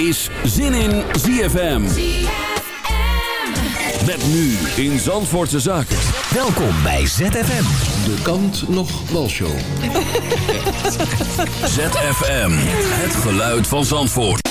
Is Zin in ZFM. Met nu in Zandvoortse Zaken. Welkom bij ZFM. De kant nog walshow. ZFM, het geluid van Zandvoort.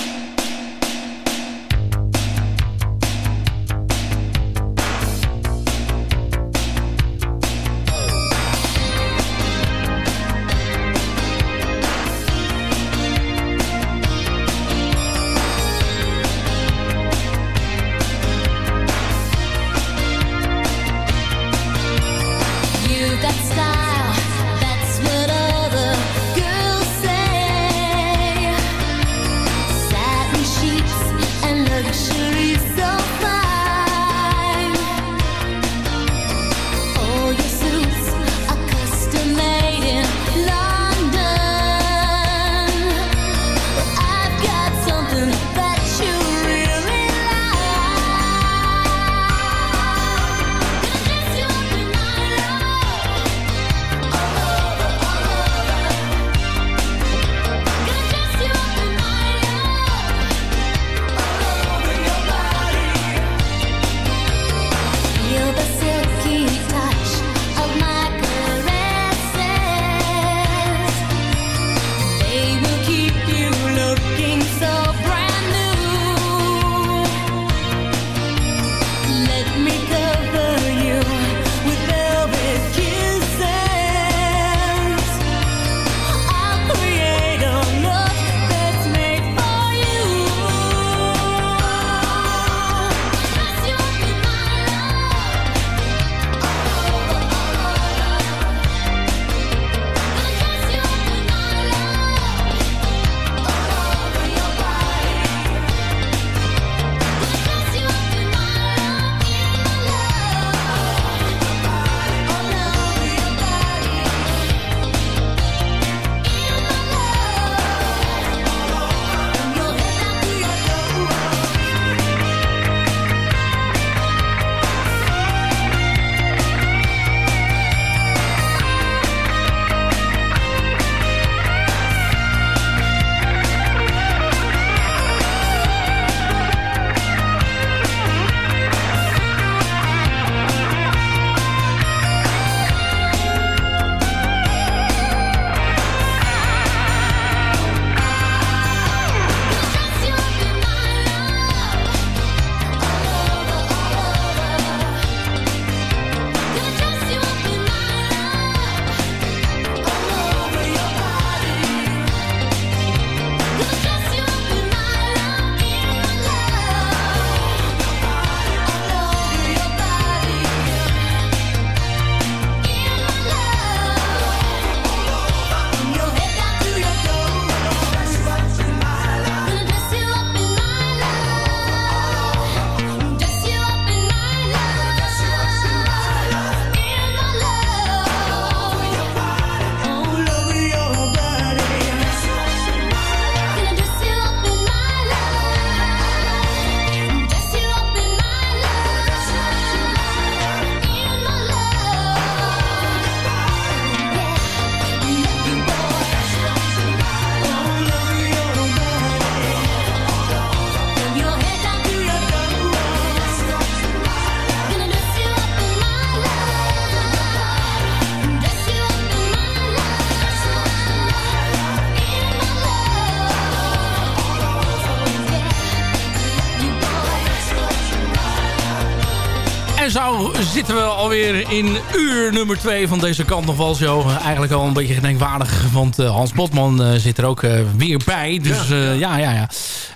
Zitten we alweer in uur nummer 2 van deze kant nog wel zo. Eigenlijk al een beetje gedenkwaardig, want eh, Hans Botman eh, zit er ook eh, weer bij. Dus ja, ja, ja.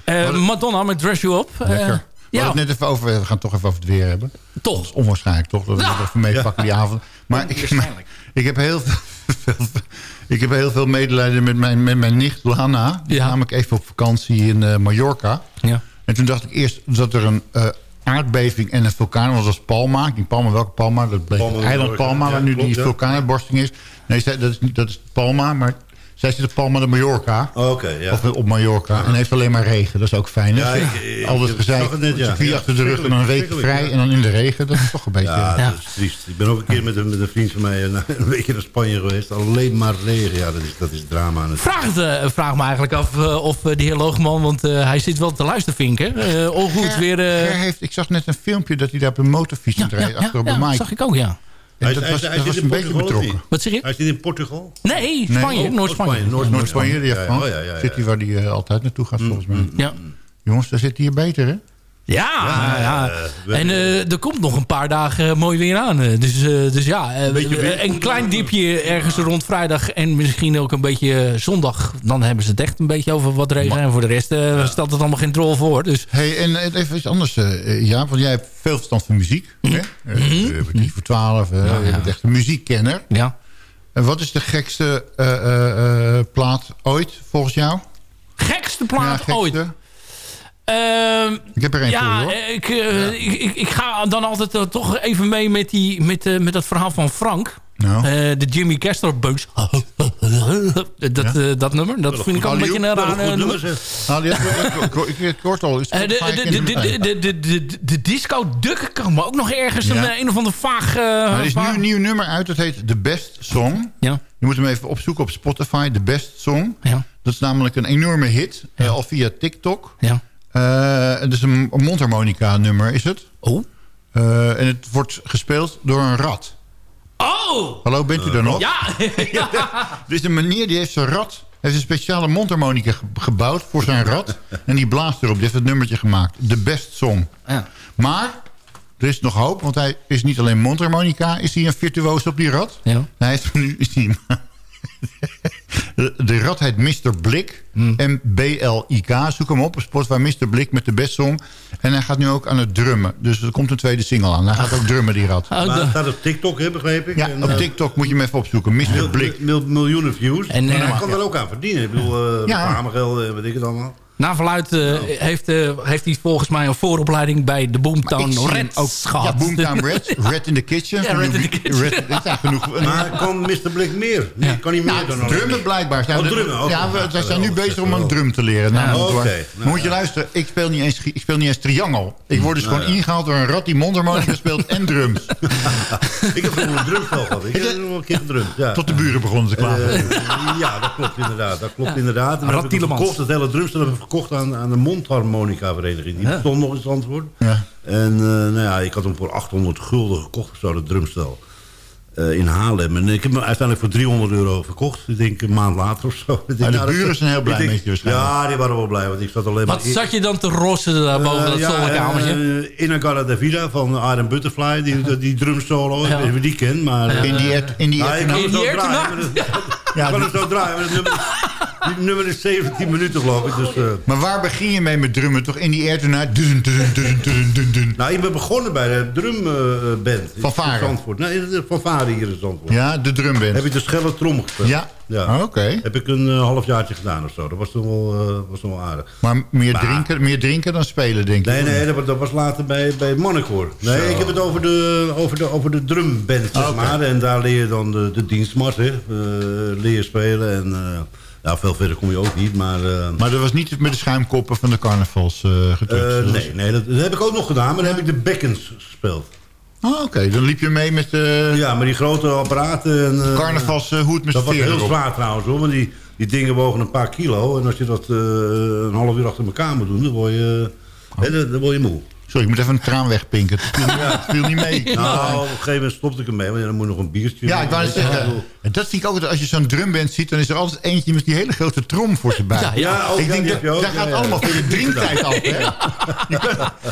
ja. Madonna met Dress You Up. Lekker. We ja, hadden het net even over, we gaan het toch even over het weer hebben. toch. Dat is onwaarschijnlijk toch, dat we Ja. het even meepakken die avond. Maar ik, ik heb heel veel, ik heb heel veel medelijden met mijn, met mijn nicht Lana. Die Ja. namelijk even op vakantie in Mallorca. Ja. En toen dacht ik eerst dat er een aardbeving en een vulkaan was als Palma. Denk Palma, welke Palma? Dat bleek Palma eiland. Palma, waar nu die ja. vulkaanuitbarsting is. Nee, dat is, dat is Palma, maar zij zit op Palma de Mallorca. Oh, Oké, ja. Of op Mallorca. En heeft alleen maar regen. Dat is ook fijn. Ja, ik gezegd, zag het net, ja. circuit Ja, achter de rug en dan een week vrij. ja. En dan in de regen. Dat is toch een beetje... Ja, Ja. dat is triest. Ik ben ook een keer met een, met een vriend van mij een, een weekje naar Spanje geweest. Alleen maar regen. Ja, dat is, dat is drama. aan het- Vraag, het, eh, vraag me eigenlijk af eh, of eh, de heer Loogman, want eh, hij zit wel te luisteren, vinken. Eh of goed, weer... eh, heeft, ik zag net een filmpje dat hij daar op een motorfiets ja, achter op de ja, mic. zag ik ook, ja. En Hij- dat hij- was, hij dat zit was in een beetje Portugal, betrokken. Wat zeg je? Hij zit in Portugal. Nee, Spanje, Noord-Spanje. Spanje, Noord- Noord-Spanje, die Ja. Zit hij waar hij eh, altijd naartoe gaat, volgens mij. Ja. Jongens, daar zit hij hier beter, hè? Ja, ja, eh, en eh, er komt nog een paar dagen mooi weer aan. eh. Dus, dus ja, een klein diepje ergens rond vrijdag en misschien ook een beetje zondag. Dan hebben ze het echt een beetje over wat regen. En voor de rest eh, stelt het allemaal geen trol voor. Dus Hey, en even iets anders, eh, ja, want jij hebt veel verstand van muziek. Hè? We hebben die voor 12, eh, je bent echt een muziekkenner. ja. En wat is de gekste eh, eh, eh, plaat ooit, volgens jou? Gekste plaat ja, gekste. ooit. Ehm, Ik heb er één ja, voor je, hoor. eh, ik, eh, ik, ik, ik ga dan altijd eh, toch even mee met, die, met, met dat verhaal van Frank. Nou. Eh, de Jimmy Kester Bunch. dat, eh, dat nummer. Dat vind ik ook een beetje een raar nummer. Nou, ik- hoort al. Is de, disco duck kan me ook nog ergens Ja. een, een of ander vaag... eh, Maar er is nu een nieuw nummer uit, dat heet The Best Song. Ja, Je moet hem even opzoeken op Spotify, The Best Song. ja, Dat is namelijk een enorme hit, eh, al via TikTok. ja. Eh, het is een, mondharmonica nummer, is het? Oh. Eh, en het wordt gespeeld door een rat. Oh! Hallo, bent u daar nog? Ja! Er is een meneer die heeft zijn rat... heeft een speciale mondharmonica ge- gebouwd voor zijn rat. en die blaast erop. Die heeft het nummertje gemaakt. The Best Song. Ja. Maar er is nog hoop, want hij is niet alleen mondharmonica... is hij een virtuoos op die rat. Ja. Hij is nu... Is hij, de, rat heet Mr. Blik. Hmm. M-B-L-I-K. Zoek hem op. Spotify Mr. Blik met de best song. En hij gaat nu ook aan het drummen. Dus er komt een tweede single aan. Hij gaat ook drummen, die rat. Maar het staat op TikTok, hè, begreep ik. Ja, En, op eh, TikTok moet je hem even opzoeken. Mr. Blik. mil- miljoenen views. En, En, eh, hij kan er ook aan verdienen. Ik bedoel, uh, Ja. eh, weet ik het allemaal. Na verluid eh, heeft, eh, heeft hij volgens mij een vooropleiding bij de Boomtown Reds ook. gehad. Ja, Boomtown Reds. Red in the Kitchen. Ja, Red in the Kitchen. Red, dit zijn genoeg. Maar kan Mr. Blik meer? Nee, kan hij meer Nou, dan drummen blijkbaar. Zijn Oh, we- drummen, oké. Ja, we, we zijn nu Ja, bezig om een drum te leren. Nou, Ja, Nou, moet je ja. luisteren, ik speel niet eens, ik speel niet eens triangel. Ik word dus gewoon ingehaald door een rat die mondharmonica speelt en drums. Ik heb gewoon een drumspel gehad. Ik heb nog een keer gedrumd. Ja. Tot de buren begonnen te klagen. Eh, ja, dat klopt inderdaad. Dat klopt inderdaad. En dan heb ik het Tielemans. verkocht, het hele drumstel verkocht aan, aan de mondharmonica vereniging. Die bestond nog in Zandvoort. Ja. En eh, nou ja, ik had hem voor 800 gulden gekocht zo, dat drumstel. Eh, in Haarlem. En ik heb hem uiteindelijk voor 300 euro verkocht. Ik denk een maand later of zo. De nou, buren zijn heel blij denk- met je waarschijnlijk. Ja, die waren wel blij. Want ik zat alleen maar... Wat zat je dan te rossen daar boven Eh, dat ja, zolderkamertje? eh, Inagara Davida van Iron Butterfly, die, die drumsolo, ik weet niet of je die kent, maar... In die, in die ja, ert- ik kan hem In zo die draaien. Maar Ja, Ik kan die- hem zo draaien, maar het nummer, die nummer is 17 minuten geloof ik. Dus, eh, Maar waar begin je mee met drummen? Toch in die air erna? Dun, dun, dun, dun, dun, dun. nou, ik ben begonnen bij de drumband. Van in Varen? Nee, de- van Varen hier in Zandvoort. Ja, de drumband. Heb ik de schelle trom gespeeld. Ja? Ja. Oh, Oké. Heb ik een uh, halfjaartje gedaan of zo. Dat was toen wel, uh, was toen wel aardig. Maar meer, drinken, meer drinken dan spelen, denk ik. Nee, nee, dat, was- later bij, bij. Nee, Zo. ik heb het over de, over de, over de drumband, zeg Oké. maar. En daar leer je dan de, de dienstmars, hè. Uh, leer je spelen en... Uh, ja, veel verder kom je ook niet, maar... Uh, maar dat was niet met de schuimkoppen van de carnavals uh, nee, nee dat, dat, heb ik ook nog gedaan, maar dan heb ik de bekkens gespeeld. Ah, oké. Okay. Dan liep je mee met... Uh, ja, maar die grote apparaten... En, uh, uh, met Dat was heel erop. zwaar trouwens, hoor. Want die, die dingen wogen een paar kilo. En als je dat een half uur achter elkaar moet doen, dan word je, oh. hè, dan, dan word je moe. Sorry, ik moet even een traan wegpinken. Het viel, het viel niet mee. Nou, op een gegeven moment stopte ik ermee. Want dan moet nog een biertje. Ja, ik wou zeggen. En dat zie ik ook. dat Als je zo'n drumband ziet, dan is er altijd eentje met die hele grote trom voor zijn buik. Ja, ja. Ja, ook, ik ja, denk, dat, heb je ook. daar Ja, gaat ja. allemaal voor je drinktijd af, hè?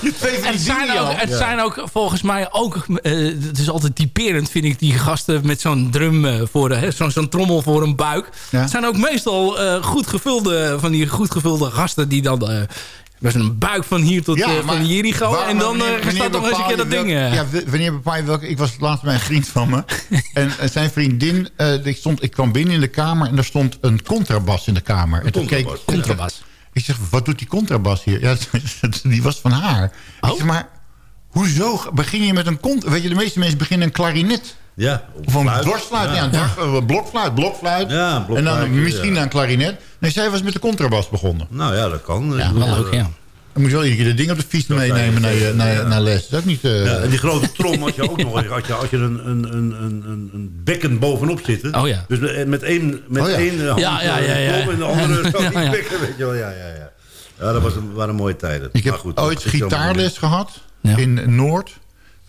Je, twee Het zijn, ook, al. het zijn ook volgens mij ook... eh, het is altijd typerend, vind ik, die gasten met zo'n drum eh, voor de... hè, Zo'n trommel voor een buik. Ja. Het zijn ook meestal eh, goed gevulde, van die goed gevulde gasten die dan... met een buik van hier tot eh, van Jericho. waar- En dan wanneer- eh, wanneer staat nog eens een keer dat ding... welk- eh. Ja, wanneer bepaal je welke... Ik was laatst bij een vriend van me. en zijn vriendin... eh, ik, stond, ik kwam binnen in de kamer en er stond een contrabas in de kamer. En toen keek contrabas. Ik zeg, wat doet die contrabas hier? Ja, die was van haar. Oh. Ik zeg, maar hoezo begin je met een cont... Weet je, de meeste mensen beginnen een klarinet. Ja, Of een fluit. dwarsfluit. Ja, een dwars- blokfluit, blokfluit. Ja, en dan misschien ja. een klarinet. Nee, zij was met de contrabas begonnen. Nou ja, dat kan. Ja, wel eh, ja. Dan moet je wel iedere keer de ding op de fiets meenemen naar, je, naar, ja. naar les. Dat is ook niet... eh, Ja, en die grote trom had je ook nog. Had je, had je een, een, een, een, een- een bekken bovenop zitten. Oh ja. Dus met, met één, met Oh ja. één hand Ja, ja, ja, ja. eh, trom en de andere zo Ja, die ja. bekken. Weet je wel. Ja, ja, ja. ja dat was een, waren mooie tijden. Ik heb Maar goed, dat ooit gitaarles gehad Ja. in Noord.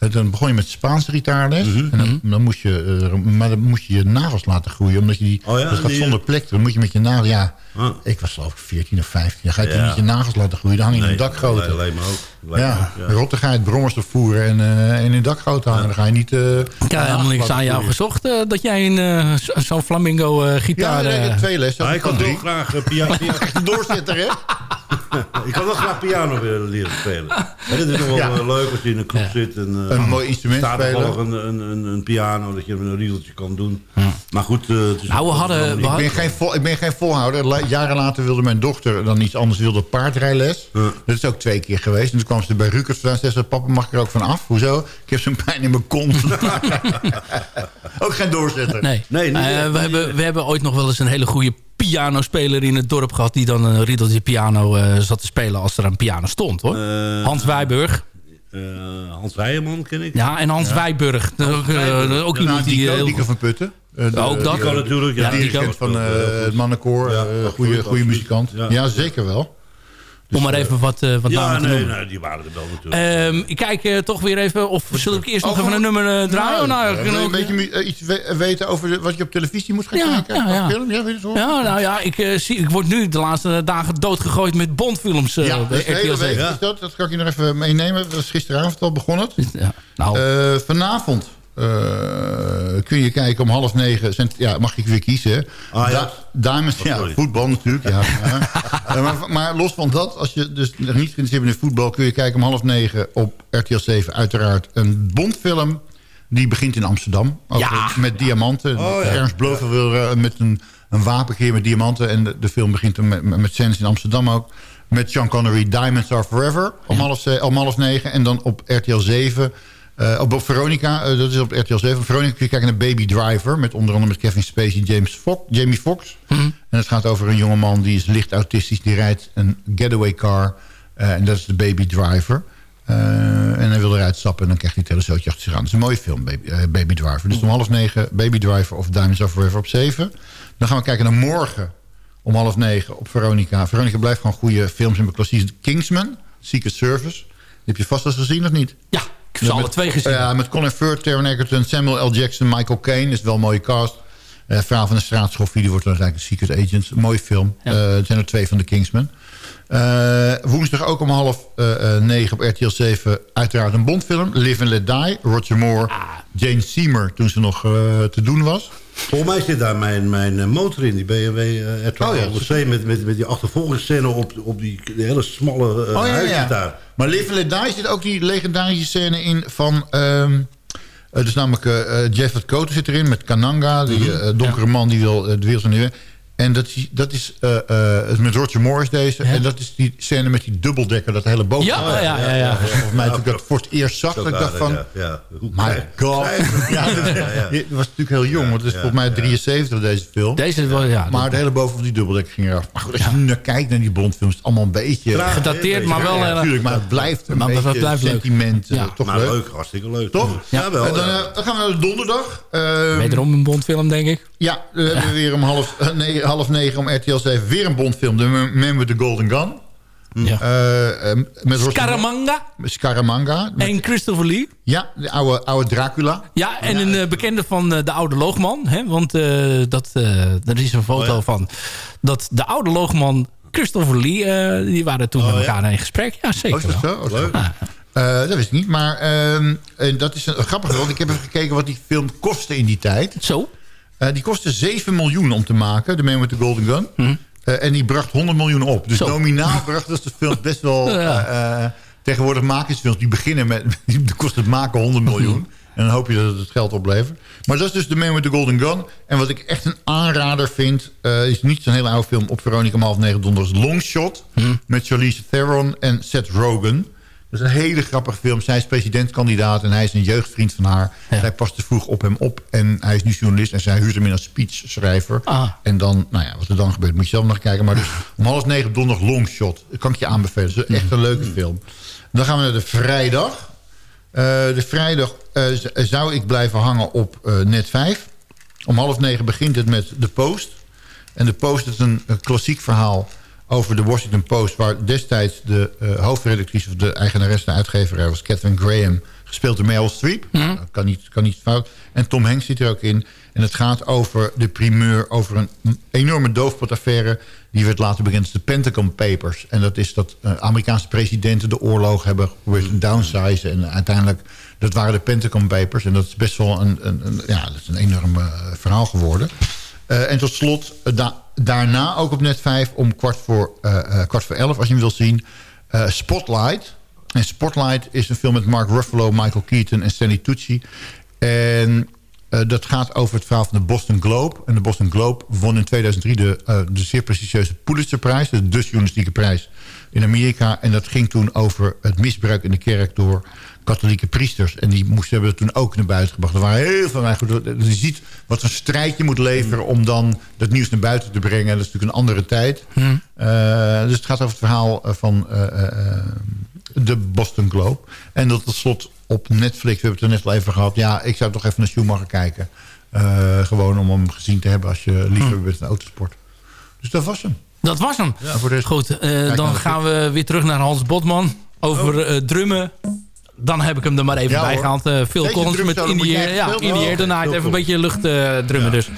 Eh, Dan begon je met Spaanse gitaarles. Mhm. en dan, dan moest je, eh, maar dan moest je je nagels laten groeien. Omdat je die, Oh ja, dat gaat die- zonder plek. Dan moet je met je nagels... Ja, Ah. ik was geloof ik 14 of 15. Dan ga je Ja. die met je nagels laten groeien. Dan hang je in niet. een dakgoten. Nee, lijkt me ook. Me Ja, ook, ja. rottigheid, brommers te voeren en, eh, en in een dakgoot hangen. Dan ga je niet... eh, Ik heb helemaal niks aan jou gezocht eh, dat jij een eh, zo- zo'n flamingo eh, Ja, gitaar... nee, eh, twee lessen. Ik kan drie. graag eh, pia- pia- Echt een doorzitter, hè? ik had wel graag piano willen leren spelen. En dat is nog wel Ja. eh, leuk als je in een club Ja. zit. En, eh, Een mooi instrument staat spelen. toevallig een, een, een, een piano dat je een riedeltje kan doen. Maar goed, eh, het is Nou, we hadden- we Ik ben, geen vol, ik ben geen volhouder. La- Jaren later wilde mijn dochter dan iets anders. wilde paardrijles. Dat is ook twee keer geweest. En toen kwam ze bij Rukers vandaan. Zei ze, papa, mag ik er ook van af? Hoezo? Ik heb zo'n pijn in mijn kont. ook geen doorzetter. Nee. Nee, echt, we, hebben, we hebben ooit nog wel eens een hele goede pianospeler in het dorp gehad... die dan een riedeltje piano eh, zat te spelen als er een piano stond, hoor. Eh, Hans Wijburg. eh, Hans Rijeman ken ik. Ja, en Hans Wijburg. Ook, ook iemand die... Dico, heel- Dico van Putten. De- Ook dat. die, kan natuurlijk. Ja, dirigent van eh, het mannenkoor. Ja, eh, goede, muzikant. Ja. Ja, zeker wel. Om maar even wat, eh, wat Ja, namen te nee, noemen. nee, die waren er wel natuurlijk. Ehm, ik kijk eh, toch weer even... Of zullen ik eerst nog Oh, even een nummer eh, draaien? Nou, Nou, we een beetje eh, iets we- weten over wat je op televisie moet gaan Ja, kijken? ja, film? Ja, weet je het wel? Ja, nou ja, ik, eh, zie, ik word nu de laatste dagen doodgegooid met Bondfilms eh, Ja, dat is de hele RTL week 7. is dat. Dat kan ik je nog even meenemen. Dat is gisteravond al begonnen. Ja, nou, Eh, vanavond eh, kun je kijken om half negen. Zijn, ja, mag ik weer kiezen. hè? Ajax. Da- Diamonds, ja, voetbal natuurlijk. Ja, ja. Eh, maar, maar los van dat, als je dus nog niet geïnteresseerd bent in voetbal... kun je kijken om half negen op RTL 7 uiteraard een Bondfilm... Die begint in Amsterdam. Ook Ja. Met diamanten. Oh, ja. Ernst Blover wil eh, met een, een wapenkeer met diamanten. En de, de film begint met, met, scènes in Amsterdam ook. Met Sean Connery, Diamonds Are Forever. Om, half, om half negen. En dan op RTL 7... eh, op, Veronica, eh, dat is op RTL 7. Op Veronica kun je kijken naar Baby Driver. Met onder andere met Kevin Spacey, James Fox, Jamie Foxx. En het gaat over een jongeman die is licht autistisch. Die rijdt een getaway car. eh, en dat is de Baby Driver. En hij wil eruit stappen en dan krijgt hij het hele zootje achter zich aan. Het is een mooie film, Baby, Baby Driver. Dus om half negen Baby Driver of Diamonds Are Forever op zeven. Dan gaan we kijken naar morgen om half negen op Veronica. Veronica blijft gewoon goede films in mijn klassiek. Kingsman, Secret Service. Die heb je vast eens gezien, of niet? ja, heb ze alle twee gezien. Ja, met Colin Firth, Taron Egerton, Samuel L. Jackson, Michael Caine. is wel een mooie cast. Eh verhaal van de straatschoffie, die wordt dan eigenlijk de Secret Agents. Een mooie film. Ja. Eh, het zijn er twee van de Kingsman. Eh, woensdag ook om half eh, eh, negen op RTL 7 uiteraard een Bondfilm. Live and Let Die. Roger Moore, Ah. Jane Seymour toen ze nog eh, te doen was. Volgens mij zit daar mijn, mijn eh, motor in, die BMW uh, R12 Oh ja. met, met, met die achtervolgingsscène op, op die, hele smalle uh, Oh ja, huisje ja. daar. Maar Live and Die zit ook die legendarische scène in van... eh, dus namelijk eh eh, Jeff zit erin met Kananga. Die Mhm. eh, donkere man die wil eh, de wereld van de En dat is, dat is eh, eh, het met Roger Morris deze. En dat is die scène met die dubbeldekker, dat hele boven. Ja, ja, ja, ja. Volgens mij toen ik dat voor het eerst zag, dat ik dacht van... Ja, ja. Hoe My god. Ja, dat, ja, ja. dat was natuurlijk heel jong, want het is ja, volgens mij ja. 73 deze film. Deze, wel, ja, Maar de hele boven van die dubbeldekker ging eraf. Maar goed, als je nu naar kijkt naar die Bondfilms, is het allemaal een beetje... Traag, gedateerd, maar wel... beetje. eh, Natuurlijk, maar het blijft een Maar het beetje blijft leuk. sentiment. Ja. toch Maar leuk. leuk, hartstikke leuk. Toch? Ja, wel. en dan, gaan we naar de donderdag. Ehm, Wederom een Bondfilm, denk ik. ja, we hebben weer om half, nee, half negen om RTL 7 weer een Bondfilm. The Man with the Golden Gun. Ja. Eh, eh, met Scaramanga Scaramanga. Met- en Christopher Lee. ja, de oude, oude Dracula. Ja, en een eh, bekende van de oude loogman. Hè? Want eh, dat, eh, er is een foto Oh, ja. van dat de oude loogman Christopher Lee... eh, die waren toen met ja? elkaar in gesprek. Ja, Oh, zeker is dat wel. zo? Oh. Leuk. Eh, dat wist ik niet. Maar ehm, en dat is een, grappig, want ik heb even gekeken wat die film kostte in die tijd. Zo. Eh, die kostte 7 miljoen om te maken, de Man with the Golden Gun. Eh, en die bracht 100 miljoen op. Dus Zo. nominaal bracht dat de film best wel... Ja. eh, tegenwoordig maken films die beginnen met... die kost het maken 100 miljoen. En dan hoop je dat het het geld oplevert. Maar dat is dus The Man with the Golden Gun. En wat ik echt een aanrader vind... is niet zo'n hele oude film op Veronica om half negen donderdag. Longshot. Met Charlize Theron en Seth Rogen. Dat is een hele grappige film. Zij is presidentskandidaat en hij is een jeugdvriend van haar. Ja. Zij past te vroeg op hem op. En hij is nu journalist en zij huurt hem in als speechschrijver. Ah. En dan, nou ja, wat er dan gebeurt, moet je zelf nog kijken. Maar dus om half negen op donderdag Longshot. Dat kan ik je aanbevelen. Dat is echt een leuke film. Dan gaan we naar de vrijdag. Eh, de vrijdag eh, zou ik blijven hangen op eh, net 5. Om half negen begint het met de Post. En de Post is een, een klassiek verhaal over de Washington Post... waar destijds de eh, hoofdredactrice of de eigenares en uitgeverij was... Catherine Graham, gespeeld door Meryl Streep. Dat kan niet, kan niet fout. En Tom Hanks zit er ook in. En het gaat over de primeur, over een enorme doofpotaffaire... die werd later bekend als de Pentagon Papers. En dat is dat eh, Amerikaanse presidenten de oorlog hebben geprobeerd te downsizen. En uiteindelijk, dat waren de Pentagon Papers. En dat is best wel een, een, een- ja, dat is een enorm eh, verhaal geworden. Eh, en tot slot, eh, da- daarna ook op net 5 om kwart voor, eh, kwart voor 11, als je hem wilt zien. Spotlight. En Spotlight is een film met Mark Ruffalo, Michael Keaton en Stanley Tucci. En dat gaat over het verhaal van de Boston Globe. En de Boston Globe won in 2003 de, de zeer prestigieuze Pulitzerprijs. De dus journalistieke prijs in Amerika. En dat ging toen over het misbruik in de kerk door katholieke priesters. En die moesten hebben het toen ook naar buiten gebracht. Er waren heel veel... je ziet wat een strijd je moet leveren... om dan dat nieuws naar buiten te brengen. Dat is natuurlijk een andere tijd. Eh, dus het gaat over het verhaal eh, van eh, de Boston Globe. En dat tot slot op Netflix, we hebben het er net al even gehad... ja, ik zou toch even naar Schumacher kijken. Gewoon om hem gezien te hebben als je liefhebber bent van autosport. Dus dat was hem. Dat was hem. voor de rest- Goed, eh, dan gaan we weer terug naar Hans Botman. Over eh, drummen. Dan heb ik hem er maar even Ja, bij gehaald. Eh, Phil Collins met drumsolo In moet the jij Air. Ja, gespeeld In the hebben? Air. Daarna even een beetje lucht drummen dus.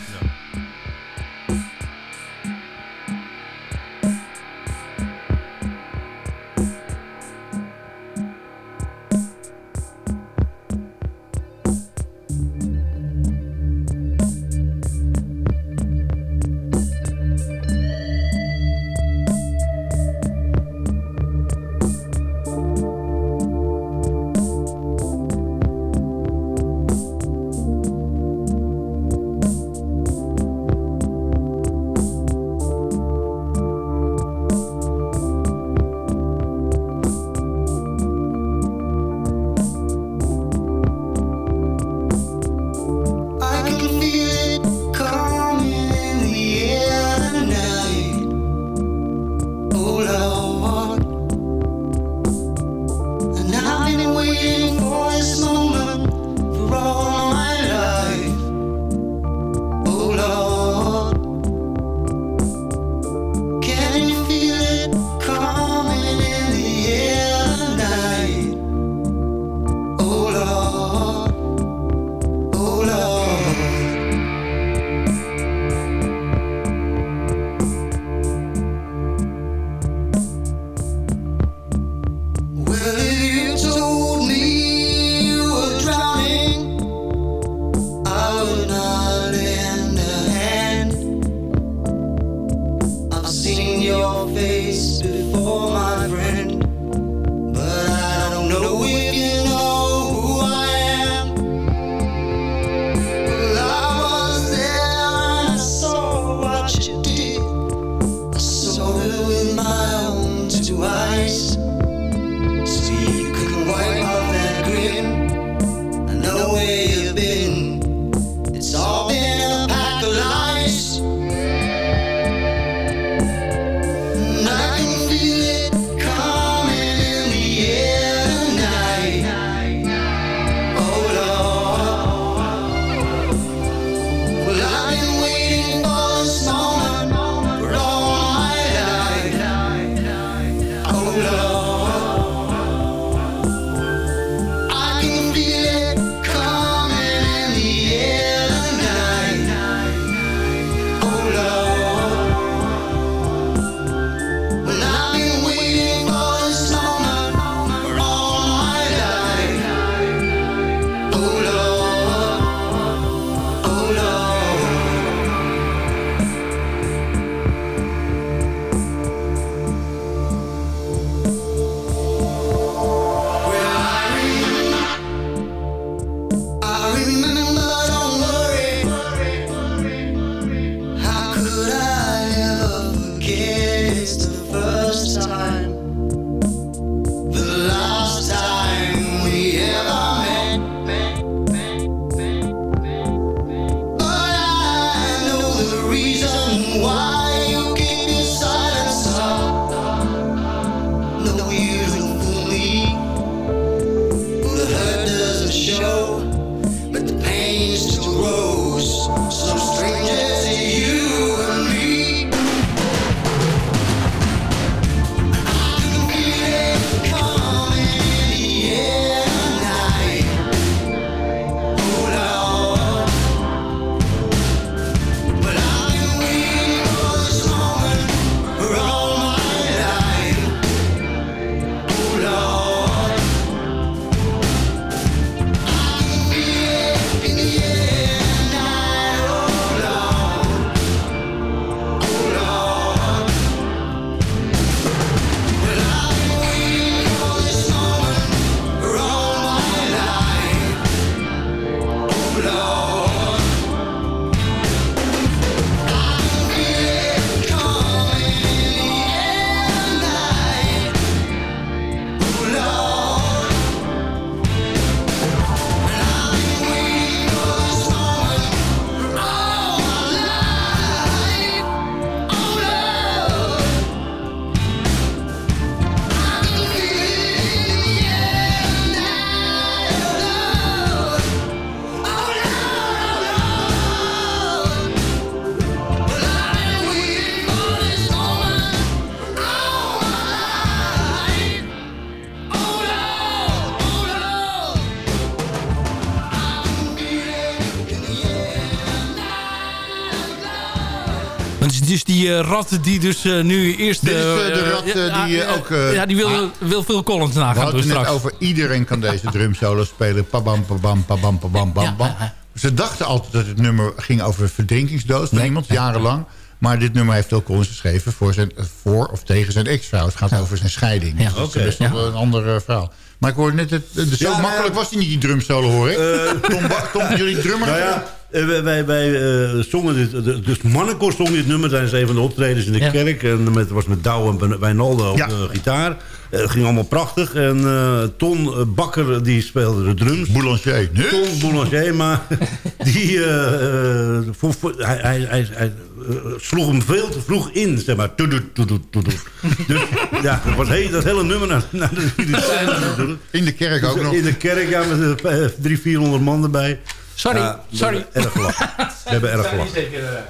Is dus die eh, rat die dus eh, nu eerst... Dit is, eh, de rat, ja, die, ook, ja, die wil, wil Phil Collins We nagaan doen hadden het net straks. over iedereen kan deze drumsolo spelen. Pabam, pabam, pabam, pabam, ja. Ze dachten altijd dat het nummer ging over een verdrinkingsdood van iemand, jarenlang. Maar dit nummer heeft Phil Collins geschreven voor, zijn, voor of tegen zijn ex-vrouw. Het gaat over zijn scheiding. Ja. Dus dat is best wel een ander eh, verhaal. Maar ik hoorde net, het, het- zo Ja, nou makkelijk was hij niet, die drumsolo, hoor ik. Tom, Ba- Tom, jullie drummer? Nou ja, wij, wij, wij eh, zongen dit, dus Mannenkoor zong dit nummer tijdens een van de optredens in de Ja. kerk. En met, was met Douw en Wijnaldo op Ja. de gitaar. Eh, Het ging allemaal prachtig. En eh, Ton eh, Bakker die speelde de drums. Boulanger. Nee. Ton Boulanger, maar die, eh, eh, voor, voor- hij, hij, hij, hij eh, sloeg hem veel te vroeg in, zeg maar. Toedoet, toedoet, toedoet. Dus ja, dat was heel, dat hele nummer naar, naar de. In de kerk ook nog. In de kerk, ja, met eh, drie, vierhonderd man erbij. Sorry, Ja, we sorry. hebben erg gelachen. We hebben erg gelachen.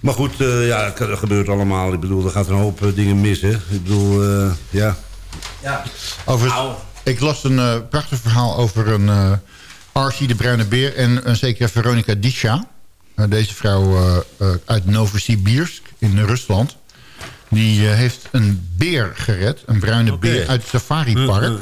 Maar goed, eh, ja, het het gebeurt allemaal. Ik bedoel, er gaat een hoop eh, dingen mis, hè. Ik bedoel, eh, ja. Overigens, ik las een eh, prachtig verhaal over een uh, Archie de Bruine Beer... en een zekere Veronica Disha. Uh, deze vrouw uh, uh, uit Novosibirsk in Rusland. Die heeft een beer gered, een bruine okay. beer uit het safaripark.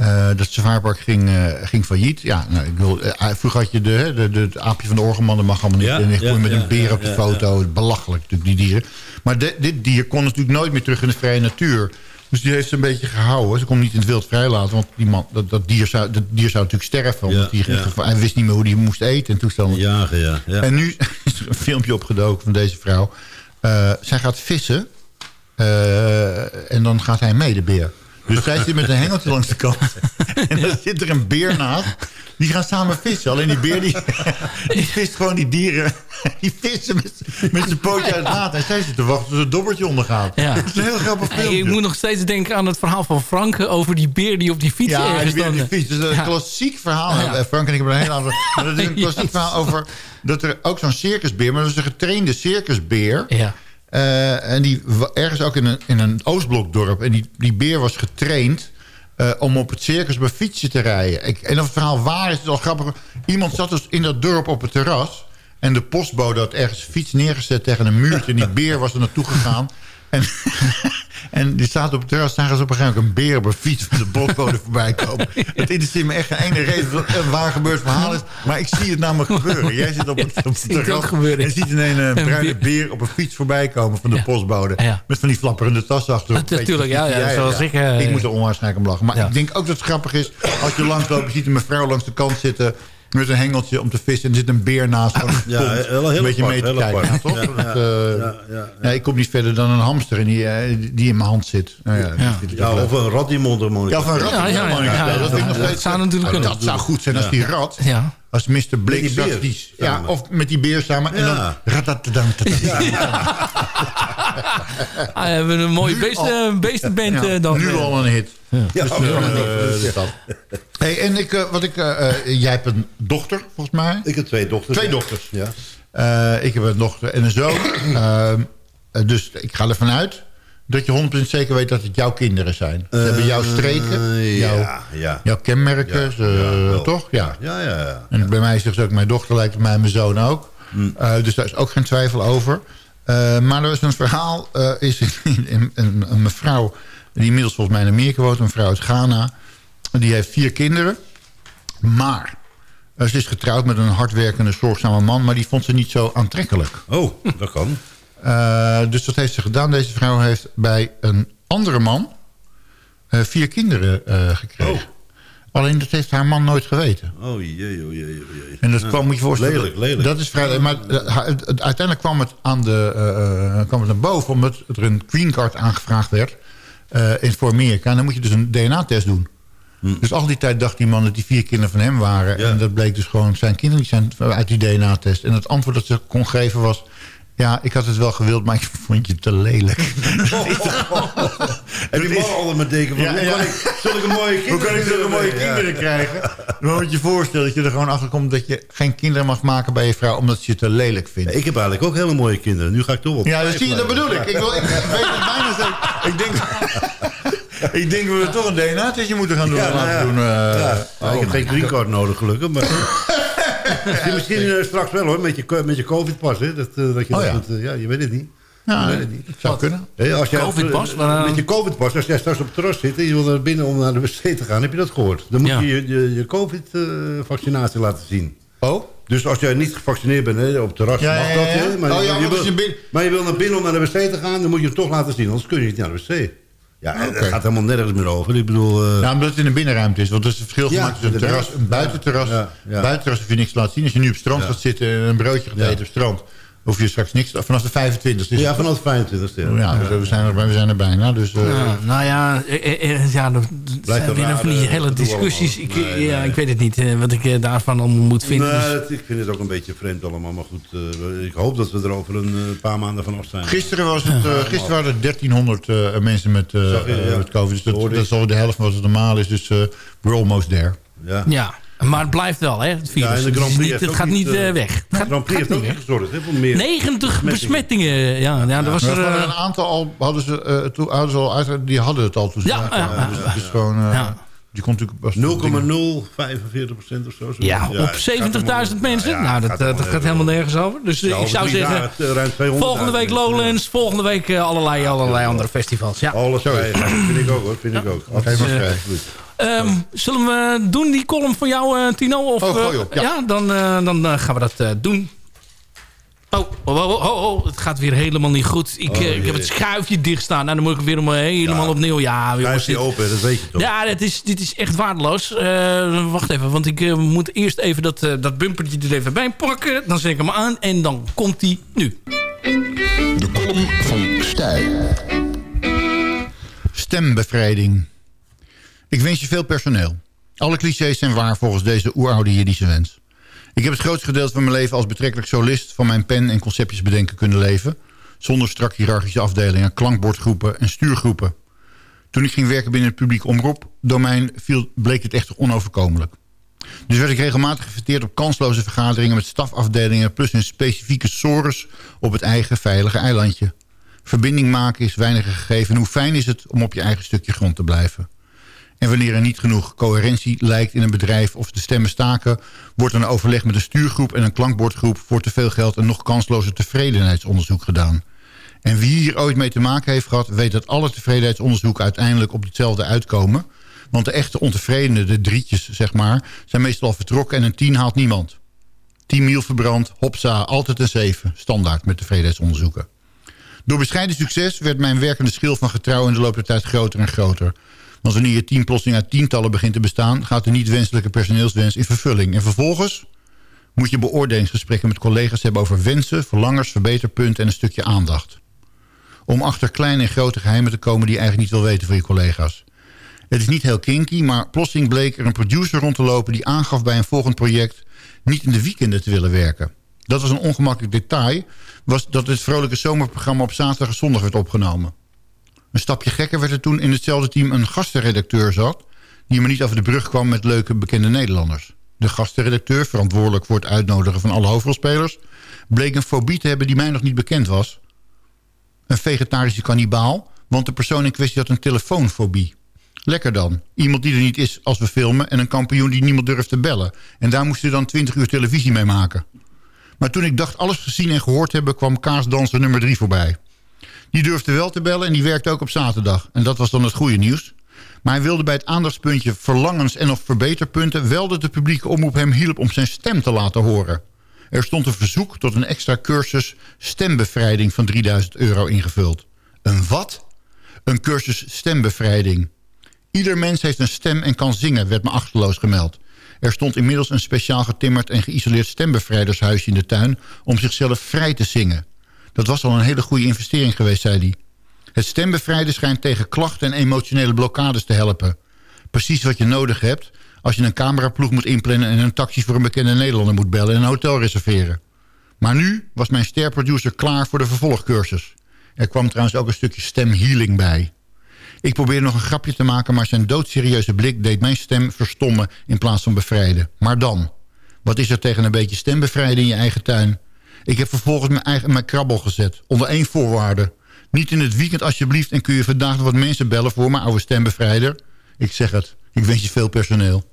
Uh, dat safaripark ging, ging failliet. Ja, nou, ik wil, vroeger had je de, de, de, het aapje van de orgelman, dat mag allemaal niet. Ja, en ik ja, met ja, een beer op de foto. Belachelijk natuurlijk, die dieren. Maar de, dit dier kon natuurlijk nooit meer terug in de vrije natuur. Dus die heeft ze een beetje gehouden. Ze kon niet in het wild vrijlaten. Want die man, dat, dat, dier, zou, dat dier zou natuurlijk sterven. Ja, die ja. Hij wist niet meer hoe hij moest eten en toestanden. Ja, ja, ja. En nu is er een filmpje opgedoken van deze vrouw. Uh, zij gaat vissen. Uh, en dan gaat hij mee, de beer. Dus zij zit met een hengeltje langs de kant. En dan zit er een beer naast. Die gaan samen vissen. Alleen die beer die, die vist gewoon die dieren. Die vissen met, met zijn pootje uit het water. En zij zit te wachten tot het dobbertje ondergaat. Ja. Het is een heel grappig filmpje. Hey, ik moet nog steeds denken aan het verhaal van Frank... over die beer die op die fiets ja, ergens die beer die fiets. Dat is een ja. klassiek verhaal. Ja. Frank en ik hebben een heel andere... Maar dat is een klassiek verhaal over... dat er ook zo'n circusbeer... maar dat is een getrainde circusbeer... Ja. Uh, en die ergens ook in een, in een Oostblokdorp. En die, die beer was getraind... Uh, om op het circus bij fietsen te rijden. Ik, en of het verhaal waar is, is al grappig. Iemand zat dus in dat dorp op het terras... en de postbode had ergens fiets neergezet tegen een muurtje... en die beer was er naartoe gegaan... En, en die staat op het terras, zagen ze op een gegeven moment een beer op een fiets van de postbode voorbij komen. Het interesseert me echt geen ene reden waar gebeurd verhaal is. Maar ik zie het namelijk gebeuren. Jij zit op het, op het terras en ziet ineens een bruine beer op een fiets voorbij komen van de ja. postbode. Ja. Met van die flapperende tas achterop. Natuurlijk, ja, ja, zoals ik. Uh, ik moet er onwaarschijnlijk om lachen. Maar ja. ik denk ook dat het grappig is, als je langsloopt, je ziet een mevrouw langs de kant zitten met een hengeltje om te vissen. En er zit een beer naast. Ja, heel, heel een beetje mee te kijken. Ja, toch? Ja, uh, ja, ja, ja. ik kom niet verder dan een hamster in die, uh, die in mijn hand zit. Nou ja, ja. of een rat die mondharmonica. Ja, of een rat ja, ja, ja, dat, dat, dat zou natuurlijk kunnen. Dat zou goed zijn als die rat... Als Mr. Blake. Ja, of met die beer samen. En dan... Ah, we hebben een mooie beesten, beestenband ja, dan. Nu al een hit. Ja. Dus, uh, uh, hey, en ik, uh, wat ik, jij hebt een dochter, volgens mij. Ik heb twee dochters. Twee dochters. Ja. ik heb een dochter en een zoon. Ehm, dus ik ga ervan uit dat je 100% zeker weet dat het jouw kinderen zijn. Ze hebben jouw streken, jouw, ja, ja. jouw kenmerken, toch? Ja. Ja, ja, ja. En bij mij zegt ze ook, mijn dochter lijkt op mij en mijn zoon ook. Mm. dus daar is ook geen twijfel over. maar er is een verhaal, is een, een, een, een mevrouw die inmiddels volgens mij in Amerika woont, een vrouw uit Ghana. Die heeft vier kinderen. Maar ze is getrouwd met een hardwerkende, zorgzame man... maar die vond ze niet zo aantrekkelijk. Oh, dat kan. Uh, dus wat heeft ze gedaan? Deze vrouw heeft bij een andere man... Uh, vier kinderen gekregen. Oh. Alleen dat heeft haar man nooit geweten. Oh jee, oh jee, oh jee. En dat kwam, moet je voorstellen... Lelijk, lelijk. Dat is vrij... Maar uiteindelijk kwam het, aan de, kwam het naar boven... omdat er een green card aangevraagd werd... Uh, in voor Amerika. En dan moet je dus een DNA-test doen. Hm. Dus al die tijd dacht die man dat die vier kinderen van hem waren. Ja. En dat bleek dus gewoon zijn kinderen die zijn uit die DNA-test. En het antwoord dat ze kon geven was... Ja, ik had het wel gewild, maar ik vond je te lelijk. en die man altijd met denken van... Ja, hoe, kan ik, zal ik een mooie hoe kan ik zulke mooie kinderen ja. krijgen? Dan moet je je voorstellen dat je er gewoon achter komt... dat je geen kinderen mag maken bij je vrouw... omdat ze je te lelijk vindt. Ik heb eigenlijk ook hele mooie kinderen. Nu ga ik toch op. Ja, dat zie je, dat bedoel ik. Ik, wil, ik weet het bijna zeker. Ik denk... ik denk dat we toch een DNA-testje moeten gaan doen. Ja, nou ja. doen uh, ja. oh, ik heb geen green card nodig, gelukkig. Maar... Misschien- Misschien eh, straks wel hoor, met je, met je covid-pas. Hè? Dat, eh, dat je Oh, dat ja. eh, ja, je weet het niet. Ja, je weet het niet. het zou kunnen. Hé, als jij Covid-pas? Maar, eh, met je covid-pas, als jij straks op het terras zit... en je wil naar binnen om naar de wc te gaan, heb je dat gehoord? Dan moet Ja. je je, je, je covid-vaccinatie laten zien. Oh? Dus als jij niet gevaccineerd bent hè, op het terras, Ja, mag ja, dat. ja. hè? Maar, Oh ja, je wil, maar je wil naar binnen om naar de wc te gaan... dan moet je het toch laten zien, anders kun je niet naar de wc. Ja, Oké. dat gaat helemaal nergens meer over. Ik bedoel... eh, Ja, omdat het in een binnenruimte is. Want er is een verschil Ja, gemaakt tussen een, terras, een buitenterras. Ja, ja. Buitenterras hoef je niks te laten zien. Als je nu op het strand Ja. gaat zitten en een broodje gaat Ja. eten op het strand... hoef je straks niks... Vanaf de 25 is ja, vanaf de 25 e Ja, dus we, zijn er, we zijn er bijna. Dus, eh, Ja, nou ja, eh, eh, eh, ja er zijn een weer rare van die hele discussies. Ik. Nee, ja, nee. ik weet het niet eh, wat ik daarvan allemaal moet vinden. Nee, Dus- ik vind het ook een beetje vreemd allemaal. Maar goed, eh, ik hoop dat we er over een paar maanden vanaf zijn. Gisteren, was het, eh, gisteren waren er 1300 eh, mensen met, je, COVID. Dus dat, is al de helft van wat het normaal is. Dus eh we're almost there. Ja. ja, maar het blijft wel, hè, het virus. Ja, de het, Grand Prix gaat niet niet, eh, eh, weg. Het gaat, Grand Prix gaat heeft niet ook weg. gezorgd hè, voor meer 90 besmettingen. Ja, ja, dat was er... er eh, een aantal al, hadden ze, eh, toen, hadden ze al uit, die hadden het al toen Ja, ja, ja, dus het is gewoon, eh, Ja. die kon natuurlijk best 0,045 procent of zo. zo. ja, op het 70.000 gaat mensen. nou, ja, dat, eh, dat gaat helemaal nergens over. Dus eh, Ja, ik zou zeggen... dagen, eh, ruim 200.000 Volgende week. Lowlands, volgende week eh, allerlei, allerlei andere festivals. Ja. Alles krijgen. vind ik ook hoor, vind ik ook. Oké, maar eh. Ehm, zullen we doen die column van jou, eh, Tino? Of, Oh, gooi eh, op, ja. dan, eh, dan eh, gaan we dat eh, doen. Oh, oh, oh, oh, oh, het gaat weer helemaal niet goed. Ik, eh, ik heb het schuifje dicht staan. Nou, dan moet ik weer eh, helemaal Ja. opnieuw. Ja, jongens. die Dit, open, dat weet je toch? ja, dit is, dit is echt waardeloos. Eh, wacht even, want ik eh, moet eerst even dat, eh, dat bumpertje er even bij pakken. Dan zet ik hem aan en dan komt hij nu. De column van Stijl. Stembevrijding. Ik wens je veel personeel. Alle clichés zijn waar volgens deze oeroude Jiddische wens. Ik heb het grootste gedeelte van mijn leven als betrekkelijk solist... van mijn pen en conceptjes bedenken kunnen leven... zonder strak hiërarchische afdelingen, klankbordgroepen en stuurgroepen. Toen ik ging werken binnen het publiek omroepdomein... Viel, bleek het echter onoverkomelijk. Dus werd ik regelmatig gefeteerd op kansloze vergaderingen... met stafafdelingen plus een specifieke sores op het eigen veilige eilandje. Verbinding maken is weinig gegeven. En hoe fijn is het om op je eigen stukje grond te blijven? En wanneer er niet genoeg coherentie lijkt in een bedrijf of de stemmen staken... wordt een overleg met een stuurgroep en een klankbordgroep... voor te veel geld een nog kansloze tevredenheidsonderzoek gedaan. En wie hier ooit mee te maken heeft gehad... weet dat alle tevredenheidsonderzoeken uiteindelijk op hetzelfde uitkomen. Want de echte ontevredenen, de drietjes zeg maar... zijn meestal al vertrokken en een tien haalt niemand. 10 miel verbrand, hopsa, altijd een 7. Standaard met tevredenheidsonderzoeken. Door bescheiden succes werd mijn werkende schil van getrouw in de loop der tijd groter en groter. Want wanneer je team plotseling uit tientallen begint te bestaan... gaat de niet wenselijke personeelswens in vervulling. En vervolgens moet je beoordelingsgesprekken met collega's hebben... over wensen, verlangers, verbeterpunten en een stukje aandacht. Om achter kleine en grote geheimen te komen... die je eigenlijk niet wil weten van je collega's. Het is niet heel kinky, maar plotseling bleek er een producer rond te lopen... die aangaf bij een volgend project niet in de weekenden te willen werken. Dat was een ongemakkelijk detail... was dat het vrolijke zomerprogramma op zaterdag en zondag werd opgenomen. Een stapje gekker werd er toen in hetzelfde team een gastenredacteur zat... die maar niet over de brug kwam met leuke bekende Nederlanders. De gastenredacteur, verantwoordelijk voor het uitnodigen van alle hoofdrolspelers... bleek een fobie te hebben die mij nog niet bekend was. Een vegetarische kannibaal, want de persoon in kwestie had een telefoonfobie. Lekker dan. Iemand die er niet is als we filmen... en een kampioen die niemand durft te bellen. En daar moest je dan 20 uur televisie mee maken. Maar toen ik dacht alles gezien en gehoord hebben... kwam kaasdanser nummer 3 voorbij. Die durfde wel te bellen en die werkte ook op zaterdag. En dat was dan het goede nieuws. Maar hij wilde bij het aandachtspuntje verlangens en of verbeterpunten... wel dat de publieke omroep hem hielp om zijn stem te laten horen. Er stond een verzoek tot een extra cursus stembevrijding van 3000 euro ingevuld. Een wat? Een cursus stembevrijding. Ieder mens heeft een stem en kan zingen, werd me achterloos gemeld. Er stond inmiddels een speciaal getimmerd en geïsoleerd stembevrijdershuisje in de tuin... om zichzelf vrij te zingen. Dat was al een hele goede investering geweest, zei hij. Het stembevrijden schijnt tegen klachten en emotionele blokkades te helpen. Precies wat je nodig hebt als je een cameraploeg moet inplannen... en een taxi voor een bekende Nederlander moet bellen en een hotel reserveren. Maar nu was mijn sterproducer klaar voor de vervolgcursus. Er kwam trouwens ook een stukje stemhealing bij. Ik probeerde nog een grapje te maken... maar zijn doodserieuze blik deed mijn stem verstommen... in plaats van bevrijden. Maar dan? Wat is er tegen een beetje stembevrijden in je eigen tuin? Ik heb vervolgens mijn, eigen, mijn krabbel gezet. Onder één voorwaarde. Niet in het weekend alsjeblieft... en kun je vandaag nog wat mensen bellen voor mijn oude stembevrijder? Ik zeg het. Ik wens je veel personeel.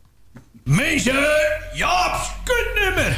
Mensen, Jaap's kutnummer.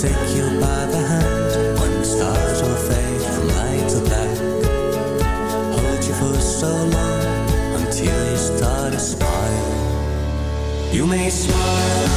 take you by the hand so long until you start to smile. You may smile,